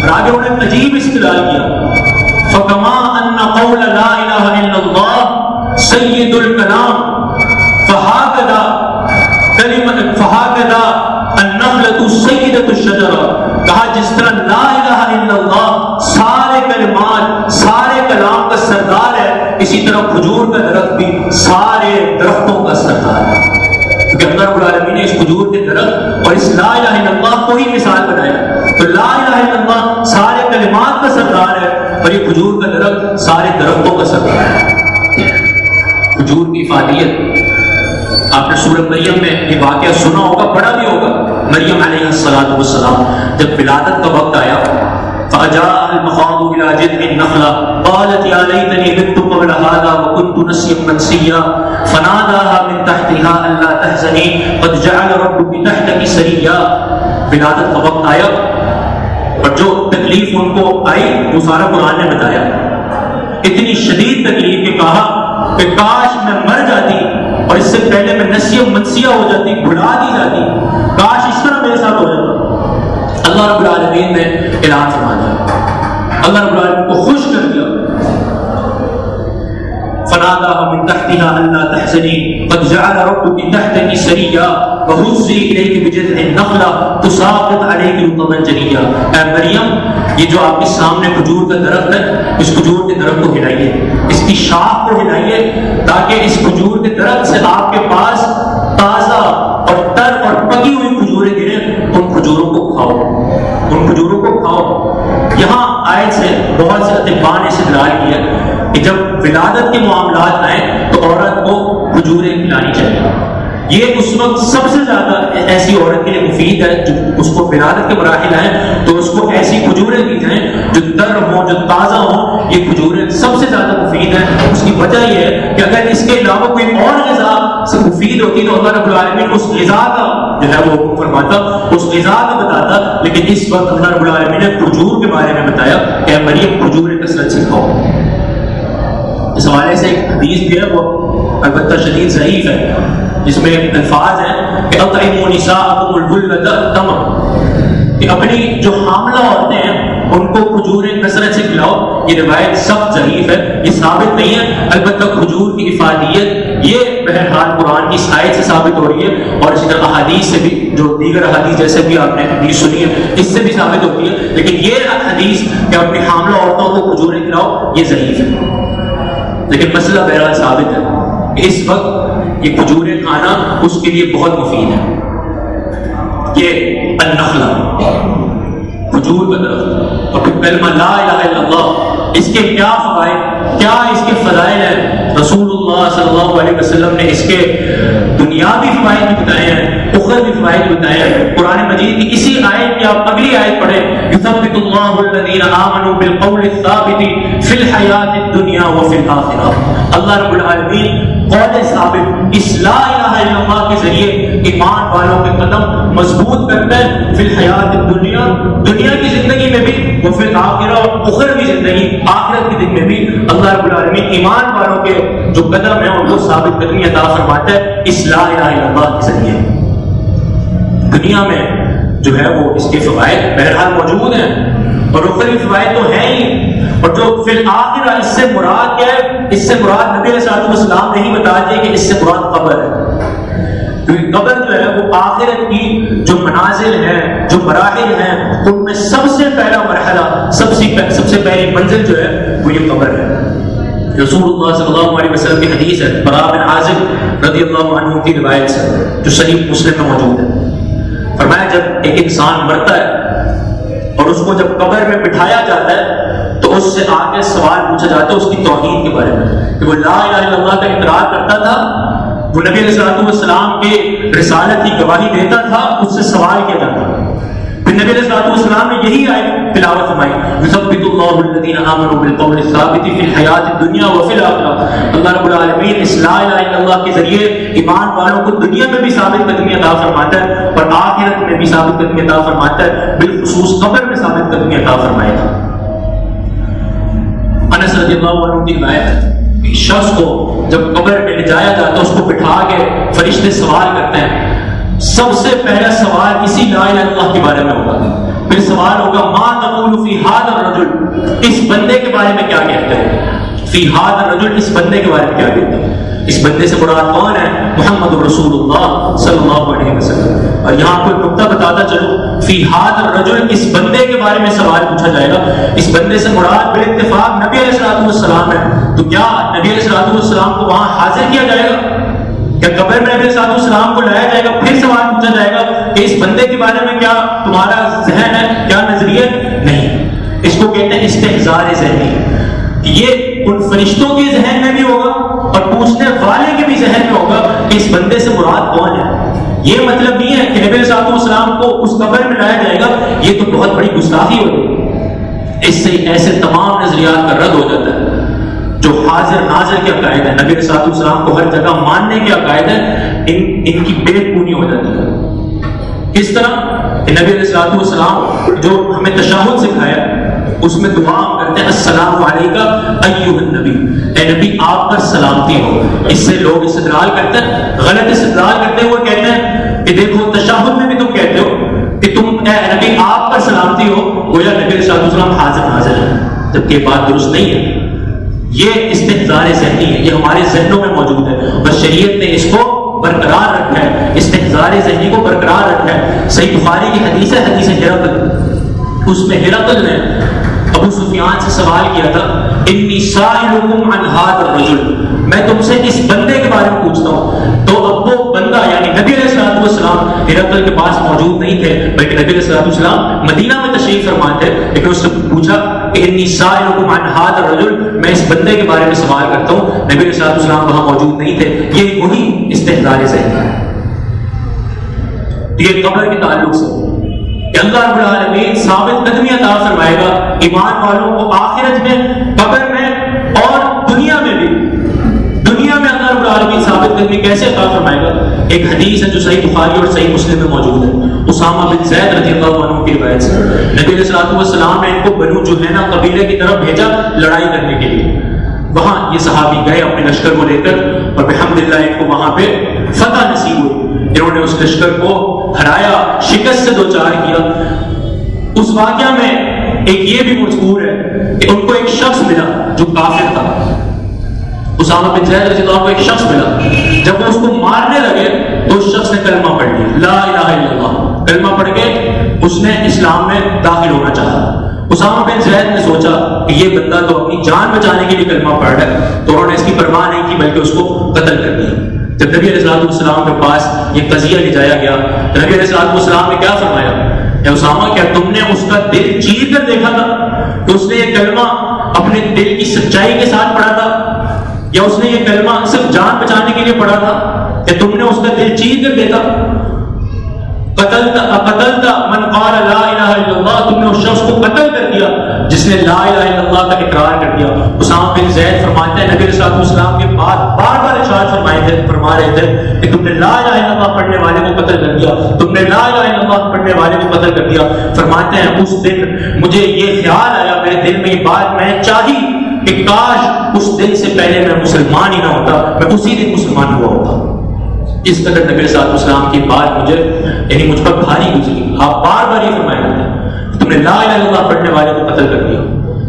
اور آگے انہوں نے عجیب استدلال کیا۔ فکما ان قول لا الہ الا اللہ سید الکلام فہاکدا کلمہ فہاکدا النخلۃ سیدۃ الشجرہ کہا جس طرح لا الہ الا اللہ سارے کلمات سارے کلام کا سردار ہے، اسی طرح کھجور کا درخت بھی سارے درختوں کا سردار ہے۔ کیونکہ اللہ رب العالمین نے اس کھجور کے درخت اور اس لا الہ الا اللہ کو ہی مثال بنایا تو لا الہ الا اللہ سارے کلمات کا سردار ہے اور یہ کھجور کا درخت سارے درختوں کا سردار ہے۔ کھجور کی افادیت آپ نے سورت مریم میں یہ واقعہ سنا ہوگا، پڑھا بھی ہوگا۔ مریم علیہ السلام والسلام جب ولادت کا وقت آیا فجاء المخاض الى جذع النخله قالت يا ليتني مت قبل هذا وكنت نسيا منسيا. فناداها من تحتها الا تحزني. قد جعل ربك تحتك سريا. ولادت کا وقت آیا. اور جو تکلیف ان کو آئی، وہ سارا قرآن نے بتایا. اتنی شدید تکلیف کہ کہا کہ کاش میں مر جاتی اور اس سے پہلے میں نسیہ منسیہ ہو جاتی بھلا دی جاتی. کاش اس طرح میرے ساتھ ہو جاتا. اللہ رب العالمین نے اعلان فرما دیا اللہ رب العالمین کو خوش کر دیا۔ فناداها من تحتها الا تحزني، قد جعل ربك تحتك سريا وهزي اليك بجذع النخله تساقط عليك رطبا جنيا۔ اے مریم، یہ جو آپ کے سامنے کھجور کا درخت ہے، اس کھجور کے درخت کو ہلائیے۔ اس کی شاخ کو ہلائیے، تاکہ اس کھجور کے درخت سے آپ کے پاس تازہ اور تر اور پکی ہوئی کھجوریں گرے۔ آیت سے بہت سے اطباء نے استدلال کیا کہ جب ولادت کے معاملات آئیں تو عورت کو کھجوریں کھلانی چاہیے۔ یہ اس وقت سب سے زیادہ ایسی عورت کے لیے مفید ہے، جو اس کو ولادت کے مراحل آئیں، تو اس کو ایسی کھجوریں دی جائیں جو در ہوں، جو تازہ ہوں، یہ کھجوریں سب سے زیادہ مفید ہیں۔ اس کی وجہ یہ ہے کہ اگر اس کے علاوہ کوئی اور غذا مفید ہوتی تو اللہ رب العالمین اس غذا کا جو ہے وہ فرماتا، اس غذا کا بتاتا۔ لیکن اس وقت اللہ رب العالمین نے کھجور کے بارے میں بتایا کہ مریم کھجور کثرت سے کھاؤ۔ اس حوالے سے ایک حدیث بھی ہے، وہ البتہ شدید ضعیف ہے۔ جس میں الفاظ ہیں کہ اطعموا نساءکم البلۃ تمام کہ اپنی جو حاملہ عورتیں ہیں، ان کو کھجوریں کثرت سے کھلاؤ۔ یہ روایت سخت ضعیف ہے، یہ ثابت نہیں ہے۔ البتہ کھجور کی افادیت، یہ بہرحال قرآن کی آیت سے ثابت ہو رہی ہے۔ اور اسی طرح احادیث سے بھی، جو دیگر احادیث جیسے بھی آپ نے حدیث سنی ہے، اس سے بھی ثابت ہوتی ہے۔ لیکن یہ حدیث کہ اپنی حاملہ عورتوں کو کھجوریں کھلاؤ، یہ ضعیف ہے۔ لیکن مسئلہ بہرحال ثابت ہے کہ اس وقت یہ کھجوریں کھانا اس کے لیے بہت مفید ہے۔ یہ النخلا کھجور کا درخت۔ اور پھر کلمہ لا الہ الا اللہ۔ اس کے کیا فوائد؟ کیا اس کے فضائل ہیں؟ رسول اللہ صلی اللہ علیہ وسلم نے اس کے دنیاوی فوائد بھی بتائے ہیں، اخروی فوائد بتائے ہیں۔ قرآن مجید کی اسی آیت کی آپ اگلی آیت پڑھیں۔ یثبت اللہ الذین آمنوا بالقول الثابت فی الحیات الدنیا وفی الاخرہ۔ اللہ رب العالمین قول ثابت۔ اس لا الہ الا اللہ کے ذریعے ایمان والوں کے قدم مضبوط کرتا ہے فی الحیات الدنیا، دنیا کی زندگی میں بھی، وہ وفی الاخرہ اور اخروی زندگی، آخرت کی دن میں بھی اللہ رب العالمین ایمان والوں کے جو قدم ہیں ان کو ثابت کرنی عطا فرماتا ہے اس لا الہ الا اللہ کے ذریعے۔ دنیا میں جو ہے وہ اس کے فوائد بہرحال موجود ہیں۔ اور اخروی فوائد تو ہیں ہی۔ اور جو فی الآخر اس سے مراد کیا ہے؟ اس سے مراد نبی علیہ الصلوۃ والسلام نے ہی بتا دیا کہ اس سے مراد قبر ہے۔ کیونکہ قبر جو ہے وہ آخرت کی جو منازل منازل ہیں جو مراحل ہیں، ان میں سب سے پہلا مرحلہ، سب سے سب سے پہلی منزل جو ہے وہ یہ قبر ہے۔ رسول اللہ صلی اللہ علیہ وسلم کی حدیث ہے، برا بن عازم رضی اللہ عنہ کی روایت سے جو صحیح مسلم میں موجود ہے۔ فرمایا جب ایک انسان مرتا ہے اور اس کو جب قبر میں بٹھایا جاتا ہے، تو اس سے آگے سوال پوچھا جاتا ہے اس کی توحید کے بارے میں۔ کہ وہ لا الہ الا اللہ کا اقرار کرتا تھا، وہ نبی علیہ السلام کے رسالت کی گواہی دیتا تھا، اس سے سوال کیا جاتا پھر نبی علیہ السلام نے یہی آئی تلاوت فرمائی، یثبت اللہ الذین آمنوا بالقول الثابت فی الحیات الدنیا وفی الاخرہ. اللہ رب العالمین اس لا الہ الا اللہ کے ذریعے ایمان والوں کو دنیا میں بھی ثابت قدمی عطا فرماتا ہے اور آخرت میں بھی ثابت قدمی عطا فرماتا ہے، بالخصوص قبر میں ثابت قدمی عطا فرمائے گا انس رضی اللہ عنہ کی روایت ہے شخص کو جب قبر میں لے جایا جاتا ہے، اس کو بٹھا کے فرشتے سوال کرتے ہیں سب سے پہلا سوال اسی لا الہ اللہ کے بارے میں ہوگا۔ پھر سوال ہوگا، ما تقول فی هذا الرجل؟ اس بندے کے بارے میں کیا کہتے ہیں؟ فی هذا الرجل، اس بندے کے بارے میں کیا کہتے ہیں؟ اس بندے سے مراد کون ہے؟ محمد رسول اللہ صلی اللہ علیہ وسلم۔ اور یہاں کوئی نقطہ بتاتا چلو۔ فی ہاتھ الرجل، اس بندے کے بارے میں سوال پوچھا جائے گا۔ اس بندے سے مراد بے اتفاق نبی علیہ السلام ہے۔ تو کیا نبی علیہ السلام کو وہاں حاضر کیا جائے گا؟ کیا قبر میں نبی علیہ السلام کو لایا جائے گا، پھر سوال پوچھا جائے گا کہ اس بندے کے بارے میں کیا تمہارا ذہن ہے، کیا نظریہ نہیں۔ اس کو کہتے ہیں استحزار ذہنی۔ یہ ان فرشتوں کے ذہن میں بھی ہوگا اور پوچھنے والے کے بھی ذہن میں ہوگا کہ اس بندے سے مراد کون ہے۔ یہ مطلب نہیں ہے کہ نبی صاحب السلام کو اس قبر میں لایا جائے گا، یہ تو بہت بڑی گستاخی ہوگی۔ اس سے ایسے تمام نظریات کا رد ہو جاتا ہے۔ جو حاضر ناظر کے عقائد ہے نبی صاحب السلام کو ہر جگہ ماننے کے عقائد ہے ان, ان کی پیٹ پونی ہو جاتی ہے کس طرح؟ نبی علیہ السلام جو ہمیں تشاہد سکھایا اس میں دعا کرتے ہیں السلام علیکہ ایوہ النبی۔ اے نبی آپ پر سلامتی ہو۔ اس سے لوگ استدلال کرتے ہیں غلط استدلال کرتے ہوئے کہتے ہیں کہ دیکھو تشاہد میں بھی تم کہتے ہو کہ تم اے نبی آپ پر سلامتی ہو۔ گویا نبی علیہ السلام حاضر حاضر ہے جبکہ بات درست نہیں ہے۔ یہ استحزار ذہنی ہے، یہ ہمارے ذہنوں میں موجود ہے۔ اور شریعت نے اس کو برقرار رکھا ہے۔ استحزار ذہنی کو برقرار رکھا ہے۔ صحیح بخاری کی حدیث ہے، حدیث ہرقل اس میں ہرقل نے ابو سفیان سے سوال کیا تھا، انی سائلکم عن هذا الرجل میں تم سے اس بندے کے بارے میں پوچھتا ہوں۔ تو اب وہ بندہ یعنی نبی علیہ الصلوۃ والسلام ہرقل کے پاس موجود نہیں تھے، بلکہ نبی علیہ الصلوۃ والسلام مدینہ میں تشریف فرما تھے لیکن اس سے پوچھا کہ میں اس بندے کے بارے میں سوال کرتا ہوں۔ نبی علیہ الصلوۃ والسلام وہاں موجود نہیں تھے۔ یہ وہی استحضار ذہن ہے۔ یہ قبر کے تعلق سے۔ کہ اللہ رب العالمین ثابت قدمی عطا فرمائے گا، ایمان والوں کو آخرت میں، قبر میں اور دنیا میں بھی۔ دنیا میں اللہ رب العالمین ثابت قدمی کیسے عطا فرمائے گا؟ ایک حدیث ہے جو صحیح بخاری اور صحیح مسلم میں موجود ہے۔ اسامہ بن زید رضی اللہ عنہ کی روایت سے۔ نبی علیہ الصلوۃ والسلام نے ان کو بنو جوہینا قبیلے کی طرف بھیجا لڑائی کرنے کے لیے۔ وہاں یہ صحابی گئے اپنے لشکر کو لے کر اور بحمد ان کو وہاں پہ فتح نصیب ہوئی۔ انہوں نے اس لشکر کو ہرایا، شکست سے دو چار کیا۔ اس واقعہ میں ایک یہ بھی مذکور ہے کہ ان کو ایک شخص ملا جو کافر تھا۔ اسامہ بن زید رضی اللہ عنہ کو ایک شخص ملا۔ جب وہ اس کو مارنے لگے تو اس شخص نے کلمہ پڑھ لیا۔ لا الہ الا اللہ۔ کلمہ پڑھ کے اس نے اسلام میں داخل ہونا چاہا۔ اسامہ بن زید نے سوچا کہ یہ بندہ تو اپنی جان بچانے کے لیے کلمہ پڑھ رہا ہے۔ تو انہوں نے اس کی پرواہ نہیں کی، بلکہ اس کو قتل کر دیا۔ جب نبی علیہ السلام کے پاس یہ قضیہ لے جایا گیا، تو نبی علیہ السلام نے کیا فرمایا؟ اے اسامہ، کیا تم نے اس کا دل چیر کر دیکھا تھا؟ کہ اس نے یہ کلمہ اپنے دل کی سچائی کے ساتھ پڑھا تھا؟ یا اس نے یہ کلمہ صرف جان بچانے کے لیے پڑھا تھا کہ تم نے اس کا دل چیر کر دیکھا قتل قتل من قال لا الہ الا اللہ، تم نے اس شخص کو قتل کر دیا، جس نے لا الہ الا اللہ کا اقرار کر دیا۔ اسامہ بن زید فرماتے ہیں، نبی صلی اللہ علیہ وسلم کے بعد بار بار ارشاد فرمائے تھے، فرما رہے تھے کہ تم نے لا الہ الا اللہ پڑھنے والے کو قتل کر دیا، تم نے لا الہ الا اللہ پڑھنے والے کو قتل کر دیا۔ فرماتے ہیں، اس دن مجھے یہ خیال آیا، میرے دل میں یہ بات میں چاہی کہ کاش اس دن سے پہلے میں مسلمان ہی نہ ہوتا، میں اسی دن مسلمان ہوا ہوتا۔ اس قدر نبی صاحب السلام کی بات مجھے یعنی مجھ پر بھاری گزری۔ آپ بار بار یہ فرمایا جاتا ہے۔ تم نے لا الہ الا اللہ پڑھنے والے کو قتل کر دیا۔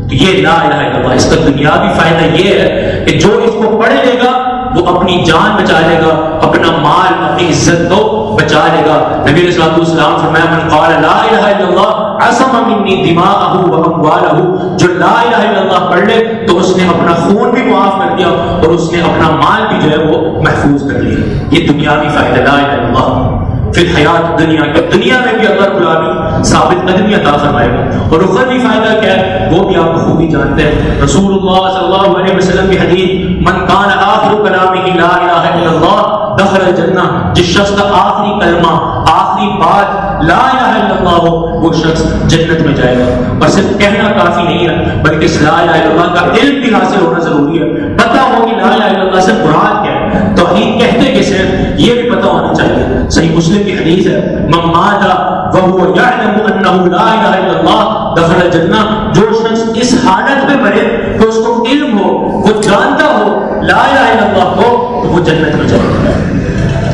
تو یہ لا الہ الا اللہ، اس کا دنیاوی فائدہ یہ ہے کہ جو اس کو پڑھ لے گا، وہ اپنی جان بچا لے گا، اپنا مال، اپنی عزت کو بچا لے گا۔ نبی علیہ السلام فرمایا، من قال لا الہ الا اللہ، عصم منی دماغه و اموالہ جو لا الہ الا اللہ پڑھ لے، تو اس نے اپنا خون بھی معاف کر دیا اور اس نے اپنا مال بھی جو ہے وہ محفوظ کر لیا۔ یہ دنیاوی فائدہ، لا الہ الا اللہ۔ پھر حیات دنیا کے، دنیا میں بھی اللہ رب العالمین ثابت قدمی عطا فرمائے گا۔ اور اخروی فائدہ کیا ہے؟ وہ بھی آپ خوبی جانتے ہیں۔ رسول اللہ صلی اللہ علیہ وسلم کی حدیث، من کان آخر کلامہ لا الہ الا اللہ دخل الجنہ، جس شخص کا آخری کلمہ، آخری بات لا الہ الا اللہ ہو، وہ شخص جنت میں جائے گا۔ اور صرف کہنا کافی نہیں ہے، بلکہ اس لا الہ الا اللہ کا علم بھی حاصل ہونا ضروری ہے۔ پتہ ہو کہ لا الہ الا اللہ سے مراد کیا ہے۔ توحید کہتے کسے یہ بھی پتہ ہونا چاہیے۔ صحیح مسلم کی حدیث ہے، من مات وهو يعلم انه لا اله الا الله دخل الجنہ۔ جو شخص اس حالت میں مرے کہ اس کو علم ہو وہ جانتا ہو، لا الہ الا اللہ ہو وہ جنت میں جائے گا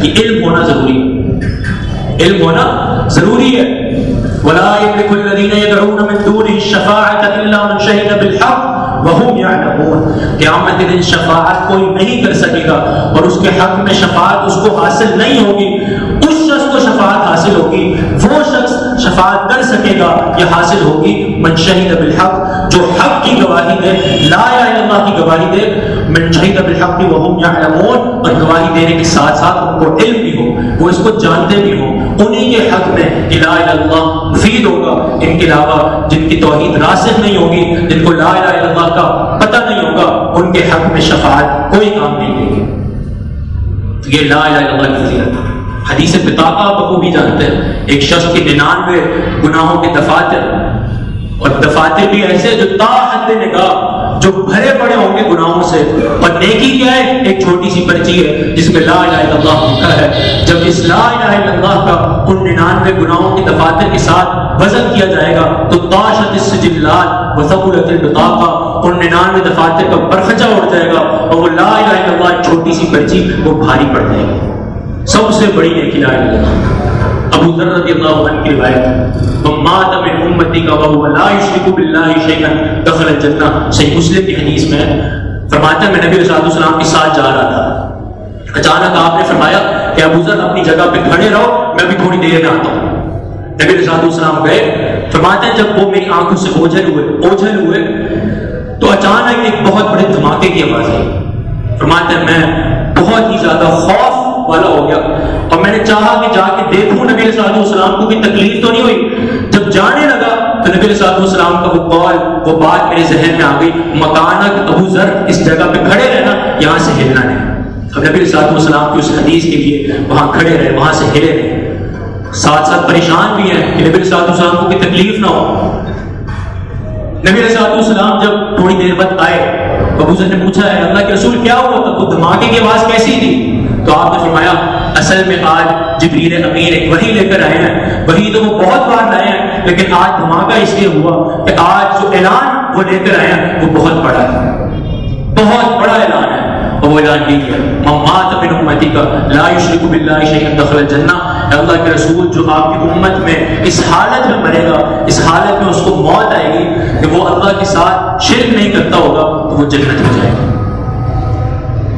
یہ علم ہونا ضروری ہے۔ علم ہونا ضروری ہے۔ ولا يملك الذين يدعون من دونه الشفاعة إلا من شهد بالحق وهم يعلمون۔ قیامت کے دن شفاعت کوئی نہیں کر سکے گا اور اس کے حق میں شفاعت اس کو حاصل نہیں ہوگی۔ اس شخص کو شفاعت حاصل ہوگی۔ وہ شخص شفاعت کر سکے گا، یہ حاصل ہوگی۔ من شہید بالحق، جو حق کی گواہی دے، لا الہ الا اللہ کی گواہی دے۔ من شہید بالحق وهم يعلمون، اور گواہی دینے کے ساتھ ساتھ ان کو علم بھی ہو، وہ اس کو جانتے بھی ہوں انہی کے حق میں لا الہ الا اللہ مفید ہوگا، ان کے علاوہ جن کی توحید راسخ نہیں ہوگی، جن کو لا الہ الا اللہ کا پتہ نہیں ہوگا، ان کے حق میں شفاعت کوئی کام نہیں دے گی یہ لا الہ الا اللہ کی فضیلت ہے۔ حدیث پتاقا بخوبی جانتے ہیں۔ ایک شخص کے ننانوے گناہوں کے دفاتر اور دفاتر بھی ایسے جو تا حد نگاہ جو بھرے پڑے ہوں گے گناہوں سے۔ اور نیکی کیا ہے؟ ایک چھوٹی سی پرچی ہے جس میں لا الہ الا اللہ لکھا ہے۔ جب اس لا الہ الا اللہ کا ان ننانوے گناہوں کے دفاتر کے ساتھ وزن کیا جائے گا، تو تاشت السجلات وثقلت البطاقہ ان ننانوے دفاتر کا برخچا اڑ جائے گا اور وہ لا الہ الا اللہ چھوٹی سی پرچی وہ بھاری پڑ جائے گی۔ سب سے بڑی نیکی لا الہ الا اللہ۔ ابو ذر رضی اللہ عنہ کی روایت ومات من امتی کا وهو لا یشرک بالله شیئا، دخل الجنہ۔ صحیح مسلم کی حدیث میں فرماتا ہے، میں نبی علیہ وسلم کے ساتھ جا رہا تھا۔ اچانک آپ نے فرمایا کہ ابو ذر اپنی جگہ پہ کھڑے رہو، میں بھی تھوڑی دیر میں آتا ہوں۔ نبی علیہ وسلم گئے۔ فرماتے ہیں جب وہ میری آنکھوں سے اوجھل ہوئے اوجھل ہوئے، تو اچانک ایک بہت بڑے دھماکے کی آواز آئی۔ فرماتے ہیں میں بہت ہی زیادہ خوف والا ہو گیا۔ اور میں نے چاہا کہ جا کے دیکھوں نبی علیہ السلام کو بھی تکلیف تو نہیں ہوئی۔ جب جانے لگا تو نبی علیہ السلام کا وہ قول، وہ بات میرے ذہن میں آ گئی۔ مکانک ابو ذر اس جگہ پہ کھڑے رہنا، یہاں سے ہلنا نہیں۔ اب نبی علیہ السلام کی اس حدیث کے لیے وہاں کھڑے رہے، وہاں سے ہلے رہے ساتھ ساتھ پریشان بھی ہیں کہ نبی علیہ السلام کو کوئی تکلیف نہ ہو۔ نبی علیہ السلام جب تھوڑی دیر بعد آئے، ابو ذر نے پوچھا ہے اللہ کے رسول، کیا ہوا؟ تھا وہ دھماکے کی آواز کیسی تھی؟ تو آپ نے فرمایا، اصل میں آج جبریل امین ایک وہی لے کر آئے ہیں. وہی تو وہ بہت بار لائے ہیں، لیکن آج دھماکہ اس لیے ہوا کہ آج جو اعلان وہ لے کر آئے ہیں، وہ بہت بڑا ہے۔ بہت بڑا اعلان ہے۔ اور وہ اعلان یہ کیا ممات بن امتی کا لا یشرک باللہ شیئا دخل الجنہ. اللہ کے رسول، جو آپ کی امت میں اس حالت میں مرے گا، اس حالت میں اس کو موت آئے گی کہ وہ اللہ کے ساتھ شرک نہیں کرتا ہوگا، تو وہ جنت میں جائے گا۔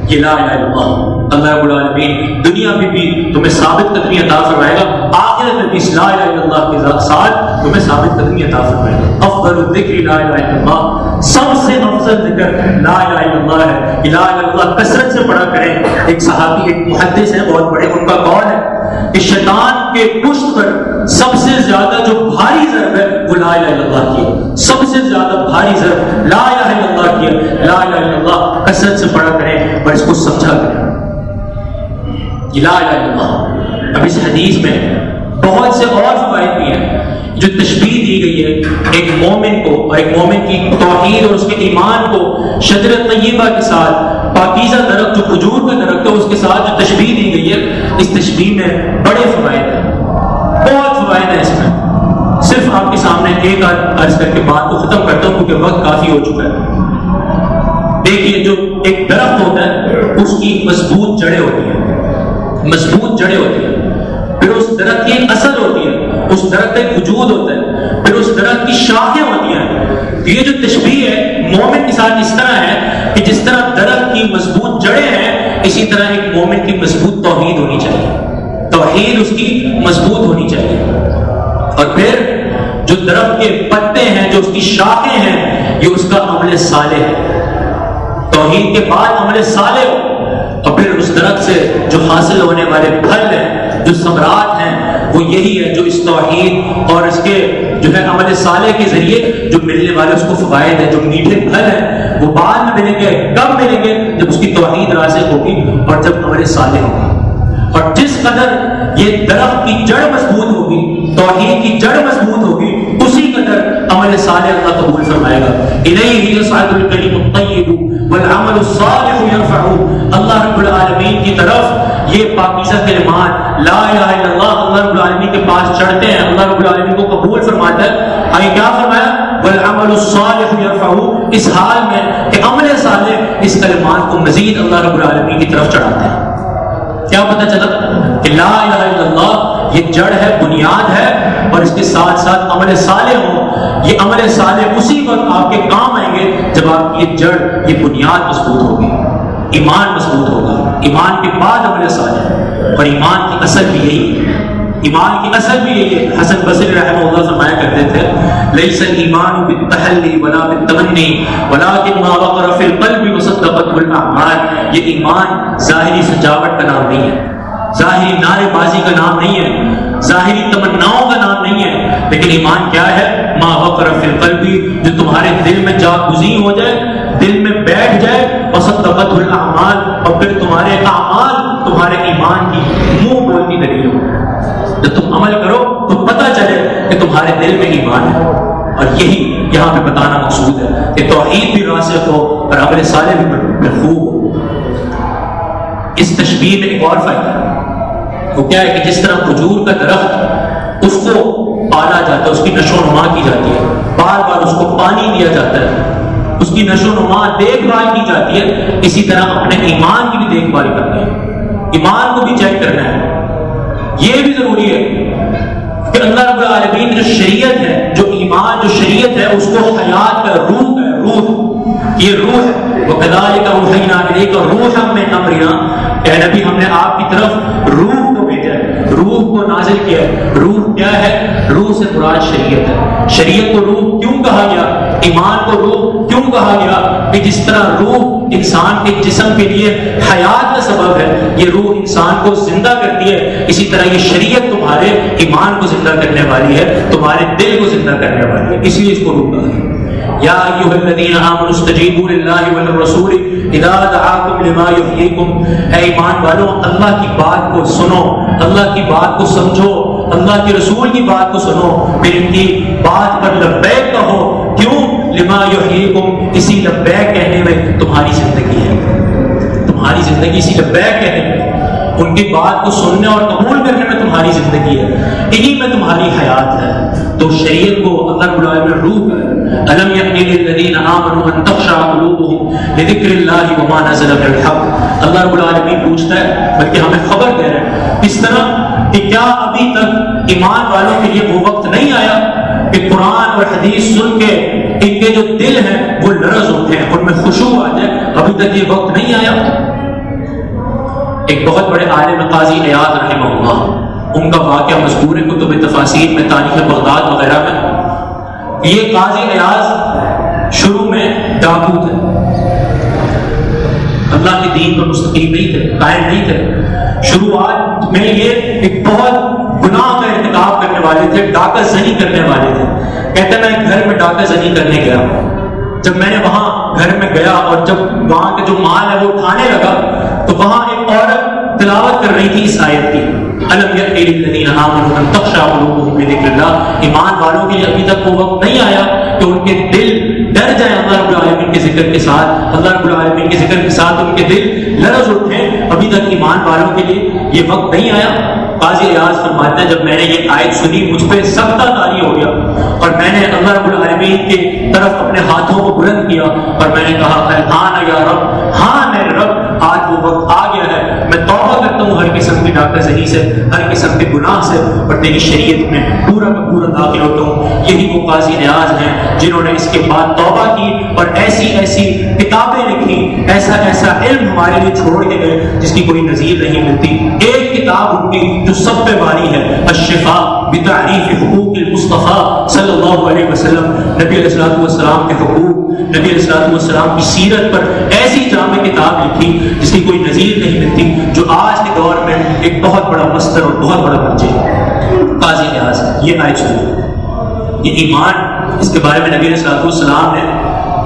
یہ لا الہ الا اللہ۔ اللہ رب العالمین، دنیا میں بھی تمہیں ثابت قدمی عطا فرمائے گا، آخرت میں بھی لا الہ الا اللہ کے ساتھ تمہیں ثابت قدمی عطا فرمائے گا۔ افضل الذکر لا الہ الا اللہ۔ سب سے افضل ذکر لا الہ الا اللہ ہے لا الہ الا اللہ کثرت سے پڑھا کریں۔ ایک صحابی، ایک محدث ہیں، بہت بڑے ان کا قول ہے کہ شیطان کے پشت پر سب سے زیادہ جو بھاری ضرب ہے وہ لا الہ الا اللہ کی سب سے زیادہ بھاری ضرب لا الہ الا اللہ کی لا الہ الا اللہ کثرت سے پڑھا کریں اور اس کو سمجھا کریں۔ لا الہ الا اللہ۔ اب اس حدیث میں بہت سے اور فوائد بھی ہیں۔ جو تشبیح دی گئی ہے ایک مومن کو اور ایک مومن کی توحید اور اس کے ایمان کو شجر طیبہ کے ساتھ، پاکیزہ درخت، جو کھجور کا درخت ہے اس کے ساتھ جو تشبیح دی گئی ہے، اس تشبیح میں بڑے فوائد ہیں۔ بہت فوائد ہیں اس میں۔ صرف آپ کے سامنے ایک عرض کر کے بات کو ختم کرتا ہوں کیونکہ وقت کافی ہو چکا ہے۔ دیکھیے جو ایک درخت ہوتا ہے، اس کی مضبوط جڑیں ہوتی ہیں۔ جڑیں ہوتی ہیں۔ پھر اس درخت کی ایک اثر ہوتی ہے، اس درخت کا ایک وجود ہوتا ہے پھر اس درخت کی شاخیں ہوتی ہیں۔ یہ جو تشبیح ہے، مومن کے ساتھ اس طرح ہے کہ جس طرح درخت کی مضبوط جڑیں ہیں، اسی طرح ایک مومن کی مضبوط توحید ہونی چاہیے۔ توحید اس کی مضبوط ہونی چاہیے۔ اور پھر جو درخت کے پتے ہیں، جو اس کی شاخیں ہیں، یہ اس کا عمل صالح ہے۔ توحید کے بعد عمل صالح ہو۔ اور پھر اس درخت سے جو حاصل ہونے والے پھل ہیں، جو سمراٹ ہیں، وہ یہی ہے جو اس توحید اور اس کے جو ہے عمل صالح کے ذریعے جو ملنے والے اس کو فوائد ہیں، جو میٹھے پھل ہیں، وہ بعد میں ملیں گے، کب ملیں گے؟ جب اس کی توحید راسک ہوگی اور جب عمل صالح ہوگی۔ اور جس قدر یہ درخت کی جڑ مضبوط ہوگی، توحید کی جڑ مضبوط ہوگی، اسی قدر عمل صالح اللہ قبول فرمائے گا۔ والعمل الصالح يرفعه اللہ رب العالمین کی طرف یہ پاکیزہ کلمات لا الہ الا اللہ اللہ رب العالمین کے پاس چڑھتے ہیں، اللہ رب العالمین کو قبول فرماتا ہے آئے کیا فرمایا؟ والعمل الصالح يرفعه اس حال میں کہ عمل صالح اس کلمات کو مزید اللہ رب العالمین کی طرف چڑھاتا ہے کیا پتہ چلا کہ لا الہ الا اللہ یہ جڑ ہے، بنیاد ہے اور اس کے ساتھ ساتھ عمل صالح ہو یہ عمل صالح اسی وقت آپ کے کام آئیں گے جب آپ کی یہ جڑ، یہ بنیاد مضبوط ہوگی۔ ایمان مضبوط ہوگا۔ ایمان کے بعد عمل صالح اور ایمان کی اصل بھی یہی ہے۔ ایمان کی اصل بھی یہی ہے۔ حسن بصری رحمہ اللہ فرمایا کرتے تھے، لیس الایمان بالتحلی ولا بالتمنی ولكن ما وقر في القلب وصدقت الاعمال یہ ایمان ظاہری سجاوٹ کا نام نہیں ہے۔ ظاہری نعرے بازی کا نام نہیں ہے، ظاہری تمناؤں کا نام نہیں ہے، لیکن ایمان کیا ہے؟ ما وقر في جو تمہارے دل میں جاگزی ہو جائے، دل میں بیٹھ جائے، وصدقت الاعمال اور پھر تمہارے اعمال تمہارے ایمان کی منہ بولتی دلیل ہو جب تم عمل کرو، تو پتہ چلے کہ تمہارے دل میں ایمان ہے۔ اور یہی یہاں پہ بتانا مقصود ہے کہ توحید بھی راسخ ہو، اور عمل صالح بھی محفوظ ہو۔ اس تشبیہ میں ایک اور فائدہ ہے۔ وہ کیا ہے کہ جس طرح کھجور کا درخت اس کو پالا جاتا ہے، اس کی نشو و نما کی جاتی ہے۔ بار بار اس کو پانی دیا جاتا ہے۔ اس کی نشو و نما دیکھ بھال کی جاتی ہے۔ اسی طرح اپنے ایمان کی بھی دیکھ بھال کرنی ہے ایمان کو بھی چیک کرنا ہے۔ یہ بھی ضروری ہے کہ اللہ رب العالمین جو شریعت ہے، جو ایمان، جو شریعت ہے، اس کو حیات کا روح ہے، روح۔ یہ روح ہے۔ وہ کدال کا روحینا روح ہم میں امرنا اے نبی، ہم نے آپ کی طرف روح روح کو نازل کیا ہے۔ روح کیا ہے؟ روح سے مراد شریعت ہے۔ شریعت کو روح کیوں کہا گیا؟ ایمان کو روح کیوں کہا گیا؟ کہ جس طرح روح انسان کے جسم کے لیے حیات کا سبب ہے، یہ روح انسان کو زندہ کرتی ہے۔ اسی طرح یہ شریعت تمہارے ایمان کو زندہ کرنے والی ہے، تمہارے دل کو زندہ کرنے والی ہے۔ اس لیے اس کو روح کہا گیا۔ یا ایھا الذین آمنوا استجیبوا للہ وللرسول اذا دعاکم لما یحییکم اے ایمان والو، اللہ کی بات کو سنو، اللہ کی بات کو سمجھو، اللہ کے رسول کی بات کو سنو۔ پھر ان کی بات پر لبیک کہو کیوں؟ لما یحییکم، اسی لبیک کہنے میں تمہاری زندگی ہے۔ تمہاری زندگی اسی لبیک کہنے میں۔ ان کی بات کو سننے اور قبول کرنے میں تمہاری زندگی ہے۔ انہی میں تمہاری حیات ہے۔ تو شریعت کو اللہ رب روح ہے۔ الم یقین للذین آمنوا ان تخشع قلوبهم لذکر اللہ وما نزل من الحق۔ اللہ رب العالمین پوچھتا ہے، بلکہ ہمیں خبر دے رہے ہیں کس طرح کہ کیا ابھی تک ایمان والوں کے لیے وہ وقت نہیں آیا کہ قرآن اور حدیث سن کے ان کے جو دل ہیں وہ لرز ہوتے ہیں، ان میں خوشبو آ جائے۔ ابھی تک یہ وقت نہیں آیا۔ ایک بہت بڑے عالم قاضی ایاد رحمہ اللہ، ان کا واقعہ مذکور ہے کتب تفاصیر میں تاریخ بغداد وغیرہ میں۔ یہ قاضی ایاز شروع میں ڈاکو تھے اللہ کے دین پر مستقیم نہیں تھے، قائم نہیں تھے۔ شروعات میں یہ ایک بہت گناہ کا انتخاب کرنے والے تھے، ڈاکہ زنی کرنے والے تھے۔ کہتے میں گھر میں ڈاکہ زنی کرنے گیا۔ جب میں نے وہاں گھر میں گیا اور جب وہاں کا جو مال ہے وہ اٹھانے لگا تو وہاں ایک عورت تلاوت کر رہی تھی اس آیت کی۔ الم اللہ ایمان والوں کے لیے ابھی تک وہ وقت نہیں آیا کہ ان کے دل ڈر جائیں اللہ رب العالمین کے ذکر کے ساتھ۔ اللہ رب العالمین کے ذکر کے ساتھ ان کے دل لرز اٹھیں۔ ابھی تک ایمان والوں کے لیے یہ وقت نہیں آیا۔ قاضی ریاض فرماتے ہیں، جب میں نے یہ آیت سنی، مجھ پہ سختہ تاری ہو گیا اور میں نے اللہ رب العالمین کی طرف اپنے ہاتھوں کو بلند کیا اور میں نے کہا ہاں یا رب ہاں وقت آ گیا ہے۔ میں ہوں، ہر قسم کی علاقہ زہی سے، ہر قسم کے گناہ سے اور تیری شریعت میں پورا کا پورا داخل ہوتا ہوں۔ یہی وہ قاضی نیاز ہیں جنہوں نے اس کے بعد توبہ کی اور ایسی ایسی کتابیں لکھی، ایسا ایسا علم ہمارے لیے چھوڑ کے گئے، جس کی کوئی نظیر نہیں ملتی۔ ایک کتاب ان کی جو سب پہ باری ہے الشفا بتعریف حقوق المصطفیٰ صلی اللہ علیہ وسلم۔ نبی علیہ السلام والسلام کے حقوق، نبی علیہ السلام والسلام کی سیرت پر ایسی جامع کتاب لکھی، جس کی کوئی نظیر نہیں ملتی، جو آج کے دور میں ایک بہت بڑا مستر اور بہت بڑا بچے قاضی نیاز ہاں یہ آئے چھوڑ یہ ایمان، اس کے بارے میں نبی علیہ السلام نے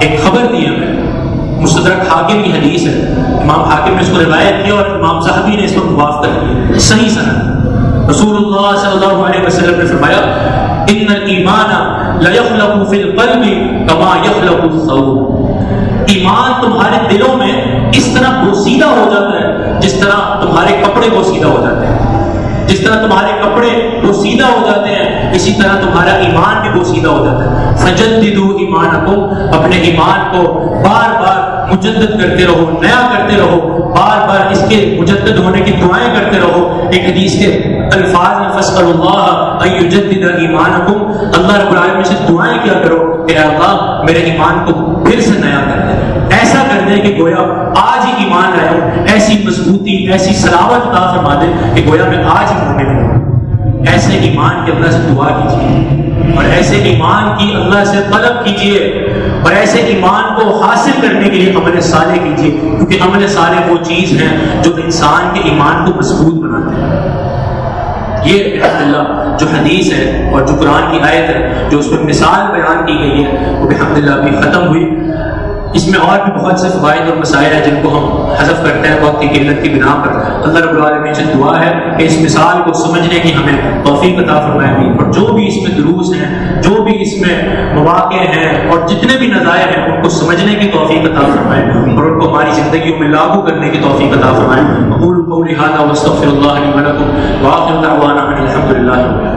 ایک خبر دی ہمیں۔ مستدرک حاکم کی حدیث ہے۔ امام حاکم نے اس کو روایت کیا اور امام صاحبی نے اس کو موافق کر صحیح سنت رسول اللہ صلی اللہ علیہ وسلم نے فرمایا، ان الایمان لا يخلق في القلب كما يخلق الثوب ایمان تمہارے دلوں میں اس طرح بوسیدہ ہو جاتا ہے، جس طرح تمہارے کپڑے بوسیدہ ہو جاتے ہیں۔ جس طرح تمہارے کپڑے بوسیدہ ہو جاتے ہیں، اسی طرح تمہارا ایمان بھی بوسیدہ ہو جاتا ہے۔ فجددو ایمان اپنے ایمان کو بار بار مجدد کرتے رہو، نیا کرتے رہو، بار بار اس کے مجدد ہونے کی دعائیں کرتے رہو۔ ایک حدیث کے الفاظ میں فسأل اللہ ان یجدد ایمانکم اللہ رب العالمین سے دعائیں کیا کرو کہ اے اللہ، میرے ایمان کو پھر سے نیا کر دے۔ ایسا کر دے کہ گویا آج ہی ایمان لائے ہو ایسی مضبوطی، ایسی سلاوت عطا فرما دے کہ گویا میں آج ہی مومن ہوں۔ ایسے ایمان کے اللہ سے دعا کیجیے اور ایسے ایمان کی اللہ سے طلب کیجیے۔ اور ایسے ایمان کو حاصل کرنے کے لیے عمل صالح کیجیے، کیونکہ عمل صالح وہ چیز ہے جو انسان کے ایمان کو مضبوط بناتے ہیں یہ الحمد اللہ، جو حدیث ہے اور جو قرآن کی آیت ہے، جو اس پر مثال بیان کی گئی ہے، وہ الحمد للہ ابھی ختم ہوئی۔ اس میں اور بھی بہت سے فوائد اور مسائل ہیں جن کو ہم حذف کرتے ہیں وقت کی قلت کی بنا پر۔ اللہ رب العالمین سے دعا ہے کہ اس مثال کو سمجھنے کی ہمیں توفیق عطا فرمائے۔ اور جو بھی اس میں دروس ہیں، جو بھی اس میں مواقع ہیں اور جتنے بھی نظائر ہیں، ان کو سمجھنے کی توفیق عطا فرمائے۔ اور ان کو ہماری زندگیوں میں لاگو کرنے کی توفیق عطا فرمائے۔ قول قولی هذا واستغفر الله لي ولكم۔ واخر دعوانا ان الحمد لله